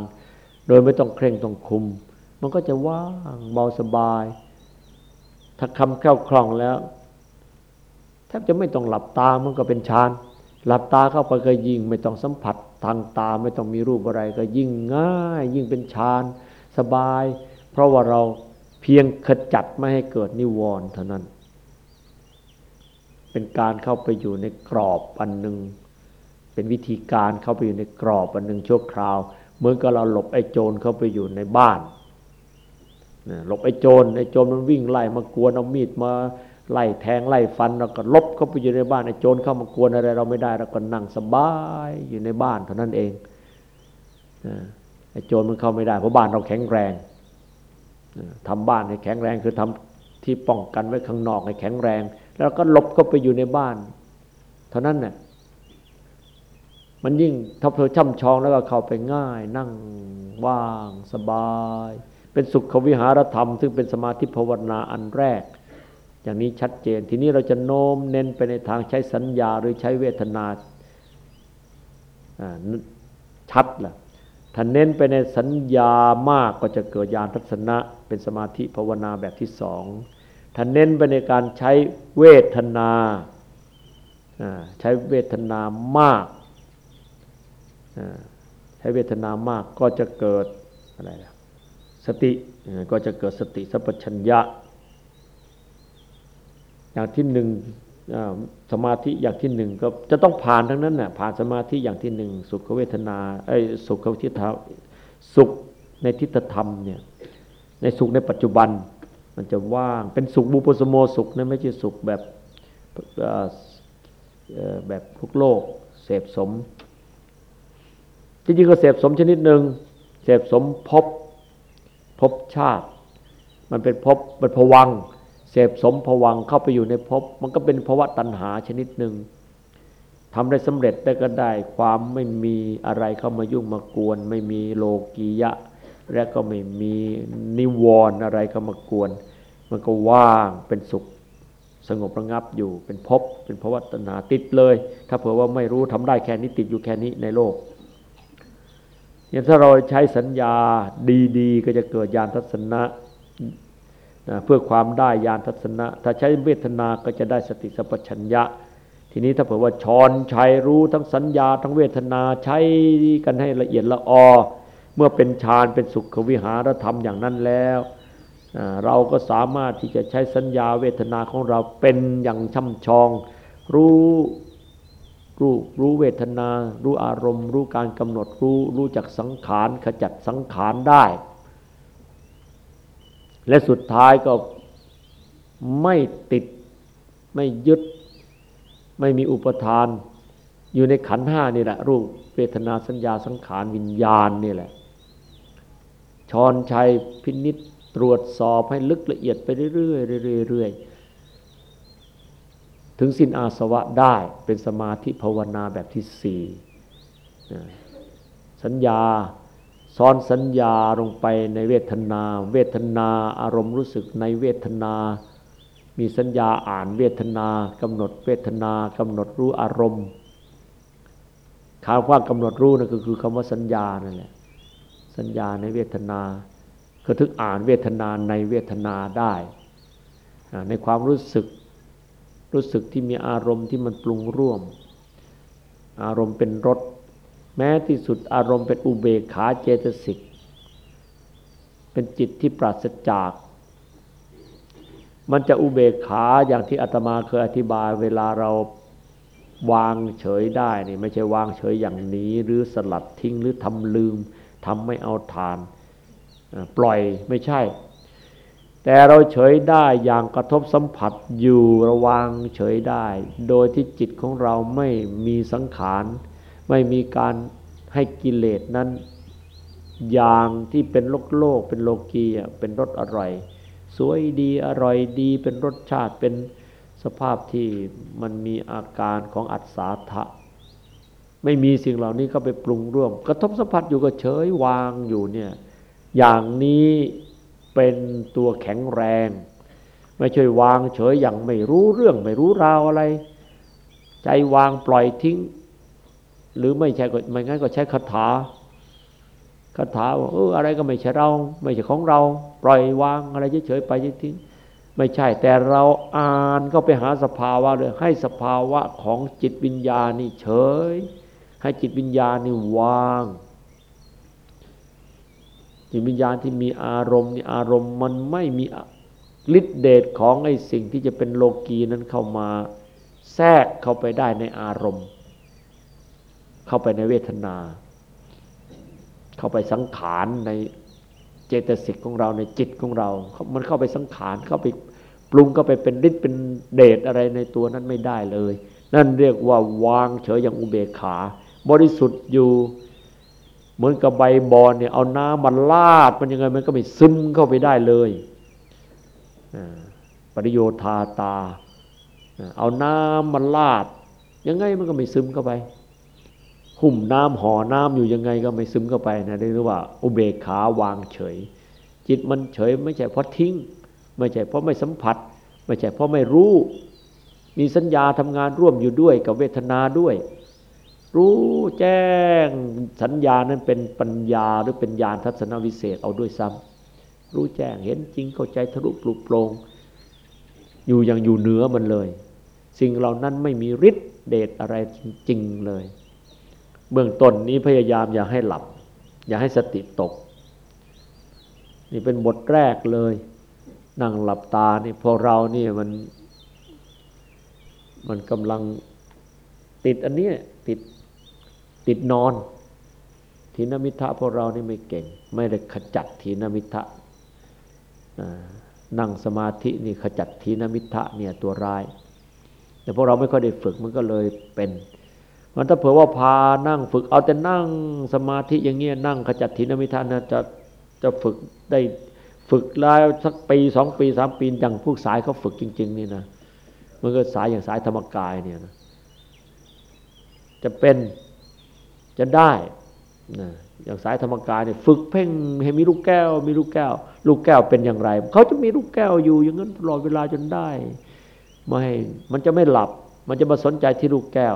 โดยไม่ต้องเคร่งต้องคุม มันก็จะว่างเบาสบาย ถ้าคำแค่คล่องแล้วแทบจะไม่ต้องหลับตามันก็เป็นฌานหลับตาเข้าไปก็ยิ่ง ไม่ต้องสัมผัสทางตาไม่ต้องมีรูปอะไรก็ยิ่งง่าย ยิ่งเป็นฌานสบาย เพราะว่าเราเพียงขจัดไม่ให้เกิดนิวรณ์เท่านั้น เป็นการเข้าไปอยู่ในกรอบอันหนึ่งเป็นวิธีการเข้าไปอยู่ในกรอบอันหนึ่งชั่วคราว เหมือนกับเราหลบไอ้โจรเข้าไปอยู่ในบ้านหลบไอ้โจรไอ้โจรมันวิ่งไล่มากวนเอามีดมาไล่แทงไล่ฟันเราก็ลบเข้าไปอยู่ในบ้านไอ้โจรเข้ามากวนอะไร เราไม่ได้เราก็นั่งสบายอยู่ในบ้านเท่านั้นเองไอ้โจรมันเข้าไม่ได้เพราะบ้านเราแข็งแรงทำบ้านให้แข็งแรงคือทำที่ป้องกันไว้ข้างนอกให้แข็งแรง แล้วก็หลบเข้าไปอยู่ในบ้าน เท่านั้นน่ะมันยิ่งทับเธอช่ำชองแล้วก็เข้าไปง่าย นั่งว่างสบาย เป็นสุขวิหารธรรม ซึ่งเป็นสมาธิภาวนาอันแรก อย่างนี้ชัดเจน ทีนี้เราจะโน้มเน้นไปในทางใช้สัญญาหรือใช้เวทนาชัดล่ะถ้าเน้นไปในสัญญามากก็จะเกิดญาณทัศนะ เป็นสมาธิภาวนาแบบที่สอง ถ้านเน้นไปในการใช้เวทนาใช้เวทนามากใช้เวทนามากก็จะเกิดอะไรสติก็จะเกิดสติสัพชัญญะ อย่างที่หนึ่งสมาธิอย่างที่หนึ่งก็จะต้องผ่านทั้งนั้นน่ะผ่านสมาธิอย่างที่หนึ่งสุขเวทนาไอ้สุขเทิฏฐสุขในทิฏฐธรรมเนี่ยในสุขในปัจจุบัน มันจะว่างเป็นสุขบุปสโมสุขนะไม่ใช่สุขแบบแบบทุกโลกเสพสมจริงๆก็เสพสมชนิดหนึ่งเสพสมพบพบชาติ มันเป็นพบเป็นผวังเสพสมผวังเข้าไปอยู่ในภพมันก็เป็นภาวะตัณหาชนิดหนึ่งทำได้สำเร็จได้ก็ได้ ความไม่มีอะไรเข้ามายุ่งมากวน ไม่มีโลกียะ และก็ไม่มีนิวรณ์อะไรเข้ามากวน มันก็ว่างเป็นสุขสงบระงับอยู่เป็นภพเป็นภาวะตัณหาติดเลย ถ้าเผื่อว่าไม่รู้ทำได้แค่นี้ติดอยู่แค่นี้ในโลกอย่างถ้าเราใช้สัญญาดีๆ ก็จะเกิดญาณทัศนะเพื่อความได้ญาณทัศนะ ถ้าใช้เวทนาก็จะได้สติสัพชัญญะ ทีนี้ถ้าเผื่อว่าชอนชัยรู้ทั้งสัญญาทั้งเวทนาใช้กันให้ละเอียดละออ เมื่อเป็นฌานเป็นสุขวิหารธรรมอย่างนั้นแล้ว เราก็สามารถที่จะใช้สัญญาเวทนาของเราเป็นอย่างช่ำชอง รู้รู้รู้เวทนา รู้อารมณ์ รู้การกำหนดรู้รู้จักสังขารขจัดสังขารได้ และสุดท้ายก็ไม่ติดไม่ยึด ไม่มีอุปทาน อยู่ในขันห้านี่แหละ รูปเวทนาสัญญาสังขารวิญญาณนี่แหละชอนชัยพินิษ ตรวจสอบให้ลึกละเอียดไปเรื่อยๆเรื่อยๆถึงสิ้นอาสวะได้เป็นสมาธิภาวนาแบบที่สี่สัญญาซ้อนสัญญาลงไปในเวทนา เวทนาอารมณ์รู้สึกในเวทนา มีสัญญาอ่านเวทนากำหนดเวทนากำหนดรู้อารมณ์คำว่ากำหนดรู้นั่นก็คือคำว่าสัญญานั่นแหละสัญญาในเวทนา ก็ถึงอ่านเวทนาในเวทนาได้ในความรู้สึกรู้สึกที่มีอารมณ์ที่มันปรุงร่วม อารมณ์เป็นรสแม้ที่สุดอารมณ์เป็นอุเบกขาเจตสิก เป็นจิตที่ปราศจาก มันจะอุเบกขาอย่างที่อาตมาเคยอธิบายเวลาเราวางเฉยได้นี่ไม่ใช่วางเฉยอย่างนี้ หรือสลัดทิ้งหรือทำลืมทำไม่เอาทาน ปล่อยไม่ใช่ แต่เราเฉยได้อย่างกระทบสัมผัสอยู่ระวังเฉยได้ โดยที่จิตของเราไม่มีสังขาร ไม่มีการให้กิเลสนั้น อย่างที่เป็นโลกโลกเป็นโลกีเป็นรสอร่อย สวยดีอร่อยดีเป็นรสชาติเป็นสภาพที่มันมีอาการของอัศาทะไม่มีสิ่งเหล่านี้เข้าไปปรุงร่วม กระทบสัมผัสอยู่ก็เฉยวางอยู่เนี่ย อย่างนี้เป็นตัวแข็งแรง ไม่ใช่วางเฉยอย่างไม่รู้เรื่องไม่รู้ราวอะไร ใจวางปล่อยทิ้ง หรือไม่ใช่ก็ไม่งั้นก็ใช้คาถาคาถาว่าเอออะไรก็ไม่ใช่เรา ไม่ใช่ของเรา ปล่อยวางอะไรเฉยๆไปทิ้งไม่ใช่ แต่เราอ่านก็ไปหาสภาวะเลยให้สภาวะของจิตวิญญาณนี่เฉย ให้จิตวิญญาณนี่วาง จิตวิญญาณที่มีอารมณ์นี่อารมณ์มันไม่มีฤทธิเดชของไอ้สิ่งที่จะเป็นโลกีนั้นเข้ามาแทรกเข้าไปได้ในอารมณ์ เข้าไปในเวทนา เข้าไปสังขารในเจตสิกของเราในจิตของเรา มันเข้าไปสังขารเข้าไปปรุงเข้าไปเป็นฤทธิ์เป็นเดชอะไรในตัวนั้นไม่ได้เลย นั่นเรียกว่าวางเฉยอย่างอุเบกขา บริสุทธิ์อยู่ เหมือนกับใบบอนเนี่ยเอาน้ำมันลาด มันยังไงมันก็ไม่ซึมเข้าไปได้เลยปริโยธาตา เอาน้ำมันลาด ยังไงมันก็ไม่ซึมเข้าไป หุ้มน้ำห่อน้ำอยู่ยังไงก็ไม่ซึมเข้าไปนะเรียกว่า อุเบกขาวางเฉย จิตมันเฉยไม่ใช่เพราะทิ้ง ไม่ใช่เพราะไม่สัมผัส ไม่ใช่เพราะไม่รู้ มีสัญญาทำงานร่วมอยู่ด้วยกับเวทนาด้วย รู้แจ้งสัญญานั้นเป็นปัญญาหรือเป็นญาณทัศนวิเศษเอาด้วยซ้ำรู้แจ้งเห็นจริงเข้าใจทะลุปลุกโปรงอยู่อย่างอยู่เหนือมันเลย สิ่งเหล่านั้นไม่มีฤทธิ์เดชอะไรจริงเลย เบื้องต้นนี้พยายามอย่าให้หลับ อย่าให้สติตก นี่เป็นบทแรกเลย นั่งหลับตานี่พอเรานี่มัน มันกำลังติดอันนี้ติด ติดนอนทีนมิทะพวกเรานี่ไม่เก่ง ไม่ได้ขจัดทีนมิทะนั่งสมาธินี่ขจัดทีนมิทะเนี่ยตัวร้าย แต่พวกเราไม่ค่อยได้ฝึกมันก็เลยเป็นมันถ้าเผื่อว่าพานั่งฝึก เอาแต่นั่งสมาธิอย่างเงี้ยนั่งขจัดทีนมิทะนะจะจะฝึกได้ฝึกแล้วสักปีสองปีสามปีอย่างพวกสายเขาฝึกจริง ๆ นี่นะมันก็สายอย่างสายธรรมกายเนี่ยนะจะเป็น จะได้นะอย่างสายธรรมกายเนี่ยฝึกเพ่งให้มีลูกแก้ว มีลูกแก้ว ลูกแก้วเป็นอย่างไร เขาจะมีลูกแก้วอยู่อย่างนั้นตลอดเวลาจนได้ไม่มันจะไม่หลับ มันจะมาสนใจที่ลูกแก้ว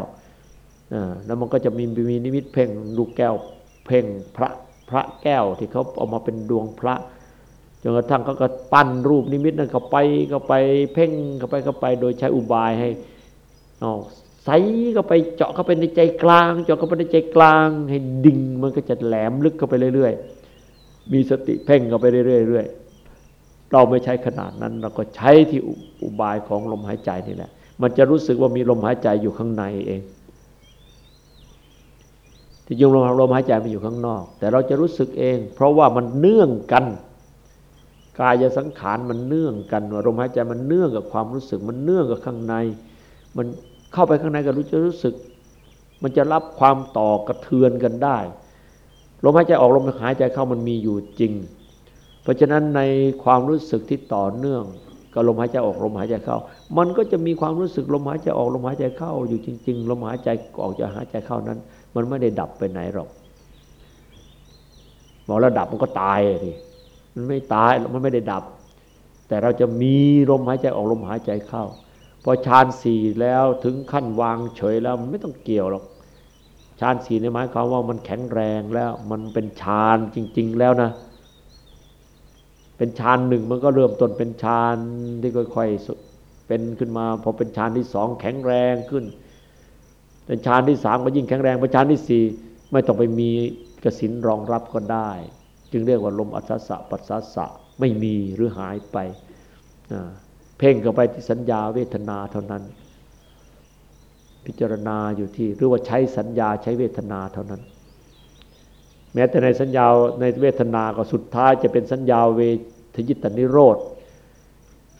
แล้วมันก็จะมีมีนิมิตเพ่งลูกแก้ว เพ่งพระพระแก้วที่เขาเอามาเป็นดวงพระจนกระทั่งเขาก็ปั้นรูปนิมิตนั้นเข้าไปเข้าไปเพ่งเข้าไปเข้าไป โดยใช้อุบายให้ออก ใส่เข้าไปเจาะเข้าไปในใจกลาง เจาะเข้าไปในใจกลาง ให้ดิ่งมันก็จะแหลมลึกเข้าไปเรื่อยๆ มีสติเพ่งเข้าไปเรื่อยๆเราไม่ใช้ขนาดนั้น เราก็ใช้ที่อุบายของลมหายใจนี่แหละ มันจะรู้สึกว่ามีลมหายใจอยู่ข้างในเอง ที่จริงลมลมหายใจมันอยู่ข้างนอก แต่เราจะรู้สึกเอง เพราะว่ามันเนื่องกันกายสังขารมันเนื่องกันว่าลมหายใจมันเนื่องกับความรู้สึกมันเนื่องกับข้างใน มัน เข้าไปข้างในก็รู้จะรู้สึก มันจะรับความต่อกระเทือนกันได้ลมหายใจออกลมหายใจเข้ามันมีอยู่จริง เพราะฉะนั้นในความรู้สึกที่ต่อเนื่องกับลมหายใจออกลมหายใจเข้า มันก็จะมีความรู้สึกลมหายใจออกลมหายใจเข้าอยู่จริง ๆ ลมหายใจออกจากหายใจเข้านั้น มันไม่ได้ดับไปไหนหรอกบอกแล้วดับมันก็ตายทีมันไม่ตายมันไม่ได้ดับ แต่เราจะมีลมหายใจออกลมหายใจเข้า พอฌานสี่แล้วถึงขั้นวางเฉยแล้วมันไม่ต้องเกี่ยวหรอกฌานสี่ในหมายความว่ามันแข็งแรงแล้ว มันเป็นฌานจริง ๆ แล้วนะ เป็นฌานหนึ่งมันก็เริ่มต้นเป็นฌานที่ค่อยๆเป็นขึ้นมาพอเป็นฌานที่สองแข็งแรงขึ้นเป็นฌานที่สามก็ยิ่งแข็งแรงพอฌานที่สี่ไม่ต้องไปมีกสินรองรับก็ได้ จึงเรียกว่าลมอัศสะปัสสะไม่มีหรือหายไปเพ่งเข้าไปที่สัญญาเวทนาเท่านั้น พิจารณาอยู่ที่หรือว่าใช้สัญญาใช้เวทนาเท่านั้น แม้แต่ในสัญญาในเวทนาก็สุดท้ายจะเป็นสัญญาเวทยิตนิโรธ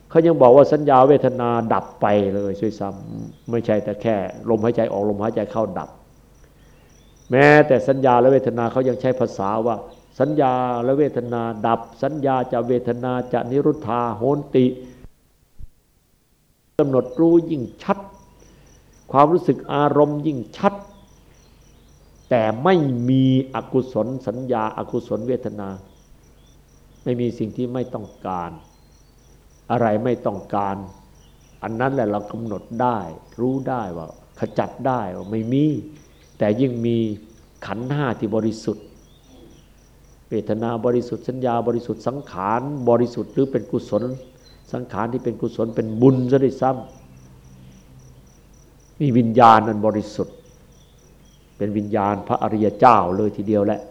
เขายังบอกว่าสัญญาเวทนาดับไปเลยช่วยซ้ำไม่ใช่แต่แค่ ลมหายใจออกลมหายใจเข้าดับ แม้แต่สัญญาและเวทนาเขายังใช้ภาษาว่า สัญญาและเวทนาดับ สัญญาจะเวทนาจะนิรุธาโหนติ กำหนดรู้ยิ่งชัด ความรู้สึกอารมณ์ยิ่งชัด แต่ไม่มีอกุศลสัญญาอากุศลเวทนา ไม่มีสิ่งที่ไม่ต้องการ อะไรไม่ต้องการ อันนั้นแหละเรากำหนดได้ รู้ได้ว่าขจัดได้ว่าไม่มี แต่ยิ่งมีขันห้าที่บริสุทธิ์เวทนาบริสุทธิ์สัญญาบริสุทธิ์สังขารบริสุทธิ์หรือเป็นกุศล สังขารที่เป็นกุศลเป็นบุญซะด้วยซ้ำมีวิญญาณอันบริสุทธิ์ เป็นวิญญาณพระอริยเจ้าเลยทีเดียวแหละ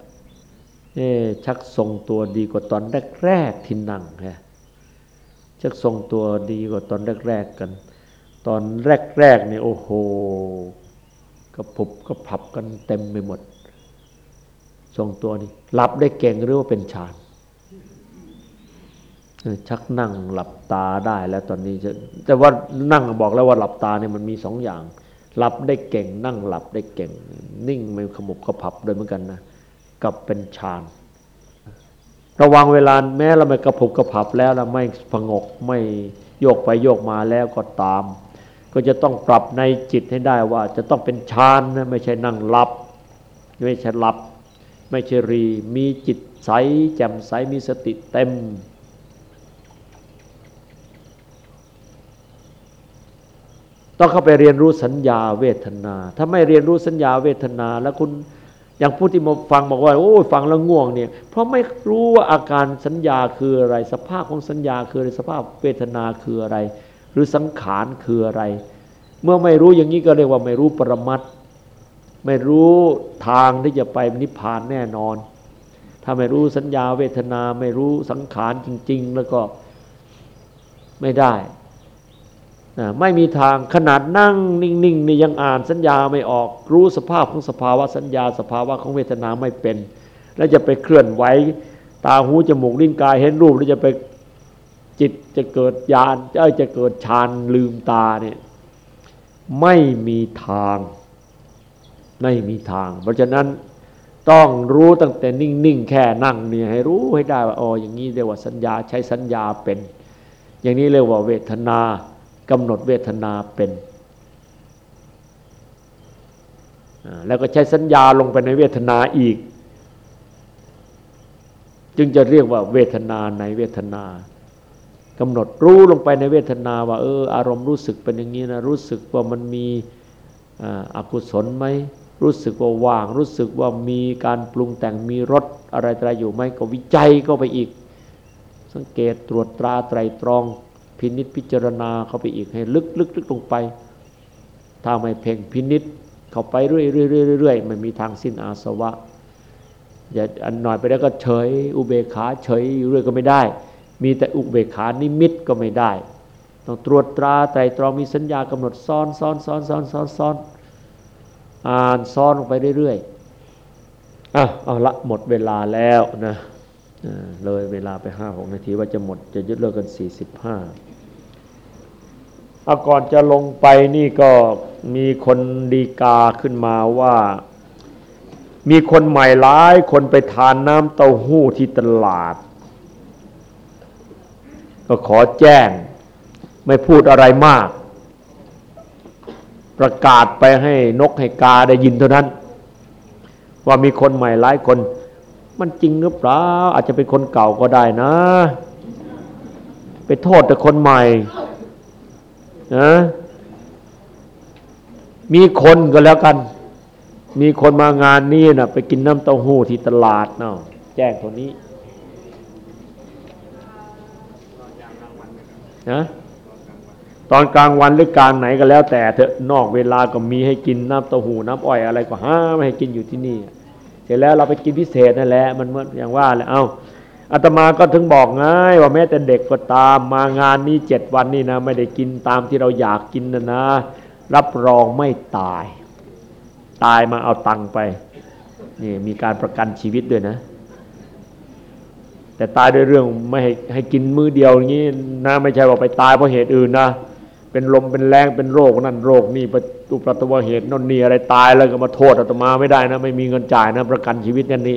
นี่ชักทรงตัวดีกว่าตอนแรกๆที่นั่งฮะชักทรงตัวดีกว่าตอนแรกๆกัน ตอนแรกๆเนี่ยโอ้โหกระพุบกระพับกันเต็มไปหมด ทรงตัวนี้หลับได้เก่งหรือว่าเป็นฌาน ชักนั่งหลับตาได้แล้วตอนนี้แต่ว่านั่งบอกแล้วว่าหลับตาเนี่ยมันมีสองอย่าง หลับได้เก่ง นั่งหลับได้เก่ง นิ่งไม่ขมุบขพับด้วยเหมือนกันนะกับเป็นฌานระวังเวลาแม้เราไม่กระพุบกระพับแล้วเราไม่ผงกไม่โยกไปโยกมาแล้วก็ตาม ก็จะต้องปรับในจิตให้ได้ว่าจะต้องเป็นฌานนะไม่ใช่นั่งหลับ ไม่ใช่หลับ ไม่ใช่รี มีจิตใสแจ่มใสมีสติเต็ม ต้องเข้าไปเรียนรู้สัญญาเวทนา ถ้าไม่เรียนรู้สัญญาเวทนา แล้วคุณอย่างผู้ที่มาฟังบอกว่าโอ้ฟังแล้วง่วงเนี่ย เพราะไม่รู้ว่าอาการสัญญาคืออะไร สภาพของสัญญาคืออะไรสภาพเวทนาคืออะไร หรือสังขารคืออะไร เมื่อไม่รู้อย่างนี้ก็เรียกว่าไม่รู้ปรมัตไม่รู้ทางที่จะไปนิพพานแน่นอน ถ้าไม่รู้สัญญาเวทนา ไม่รู้สังขารจริง ๆ แล้วก็ไม่ได้ ไม่มีทางขนาดนั่งนิ่งๆนี่ยังอ่านสัญญาไม่ออก รู้สภาพของสภาวะสัญญา สภาวะของเวทนาไม่เป็น แล้วจะไปเคลื่อนไหวตาหูจมูกลิ้นกายเห็นรูปแล้วจะไปจิตจะเกิดญาณจะจะเกิดฌานลืมตาเนี่ยไม่มีทาง ไม่มีทาง เพราะฉะนั้นต้องรู้ตั้งแต่นิ่งๆแค่นั่งเนี่ยให้รู้ให้ได้ว่าอ๋ออย่างนี้เรียกว่าสัญญาใช้สัญญาเป็น อย่างนี้เรียกว่าเวทนา กำหนดเวทนาเป็น แล้วก็ใช้สัญญาลงไปในเวทนาอีก จึงจะเรียกว่าเวทนาในเวทนากำหนดรู้ลงไปในเวทนาว่าเอออารมณ์รู้สึกเป็นอย่างนี้นะรู้สึกว่ามันมีอกุศลไหมรู้สึกว่าว่าง รู้สึกว่ามีการปรุงแต่งมีรสอะไรอะไรอยู่ไหมก็วิจัยก็ไปอีก สังเกตตรวจตราไตรตรอง พินิษพิจารณาเข้าไปอีกให้ลึกลึกลึกลงไป ถ้าไม่เพ่งพินิษเข้าไปเรื่อยเรื่อยเรื่อยมันมีทางสิ้นอาสวะอย่าอันหน่อยไปแล้วก็เฉย อุเบกขาเฉยอยู่เรื่อยก็ไม่ได้ มีแต่อุเบกขานิมิตก็ไม่ได้ ต้องตรวจตราไตรตรองมีสัญญากำหนดซ้อนซ้อนซ้อนซ้อนซ้อนซ้อนอ่านซ้อนลงไปเรื่อยๆอะเอาละหมดเวลาแล้วนะเลยเวลาไปห้าหกนาทีว่าจะหมดจะยึดเลิกกันสี่สิบห้า อาก่อนจะลงไปนี่ก็มีคนดีกาขึ้นมาว่า มีคนใหม่หลาย คนไปทานน้ำเต้าหู้ที่ตลาด ก็ขอแจ้ง ไม่พูดอะไรมาก ประกาศไปให้นกให้กาได้ยินเท่านั้น ว่ามีคนใหม่หลายคน มันจริงหรือเปล่าอาจจะเป็นคนเก่าก็ได้นะ ไปโทษแต่คนใหม่ นะมีคนก็แล้วกัน มีคนมางานนี้นะไปกินน้ำเต้าหู้ที่ตลาดเนาะแจ้งตัวนี้นะตอนกลางวันหรือกลางไหนก็แล้วแต่เถอะนอกเวลาก็มีให้กินน้ำเต้าหู้น้ำอ้อยอะไรก็ห้าไม่ให้กินอยู่ที่นี่ เสร็จแล้วเราไปกินพิเศษนั่นแหละมันเหมือนอย่างว่าแหละเอา อาตมาก็ถึงบอกง่ายว่าแม้แต่เด็กก็ตามมางานนี้เจ็ดวันนี่นะ ไม่ได้กินตามที่เราอยากกินนะนะ รับรองไม่ตาย ตายมาเอาตังไปนี่มีการประกันชีวิตด้วยนะ แต่ตายด้วยเรื่องไม่ให้ให้กินมือเดียวอย่างนี้นะไม่ใช่ว่าไปตายเพราะเหตุอื่นนะเป็นลมเป็นแรงเป็นโรคนั่นโรคนี่อุปตวเหตุนนนี่อะไรตายแล้วก็มาโทษอาตมาไม่ได้นะ ไม่มีเงินจ่ายนะ ประกันชีวิตนั่นนี่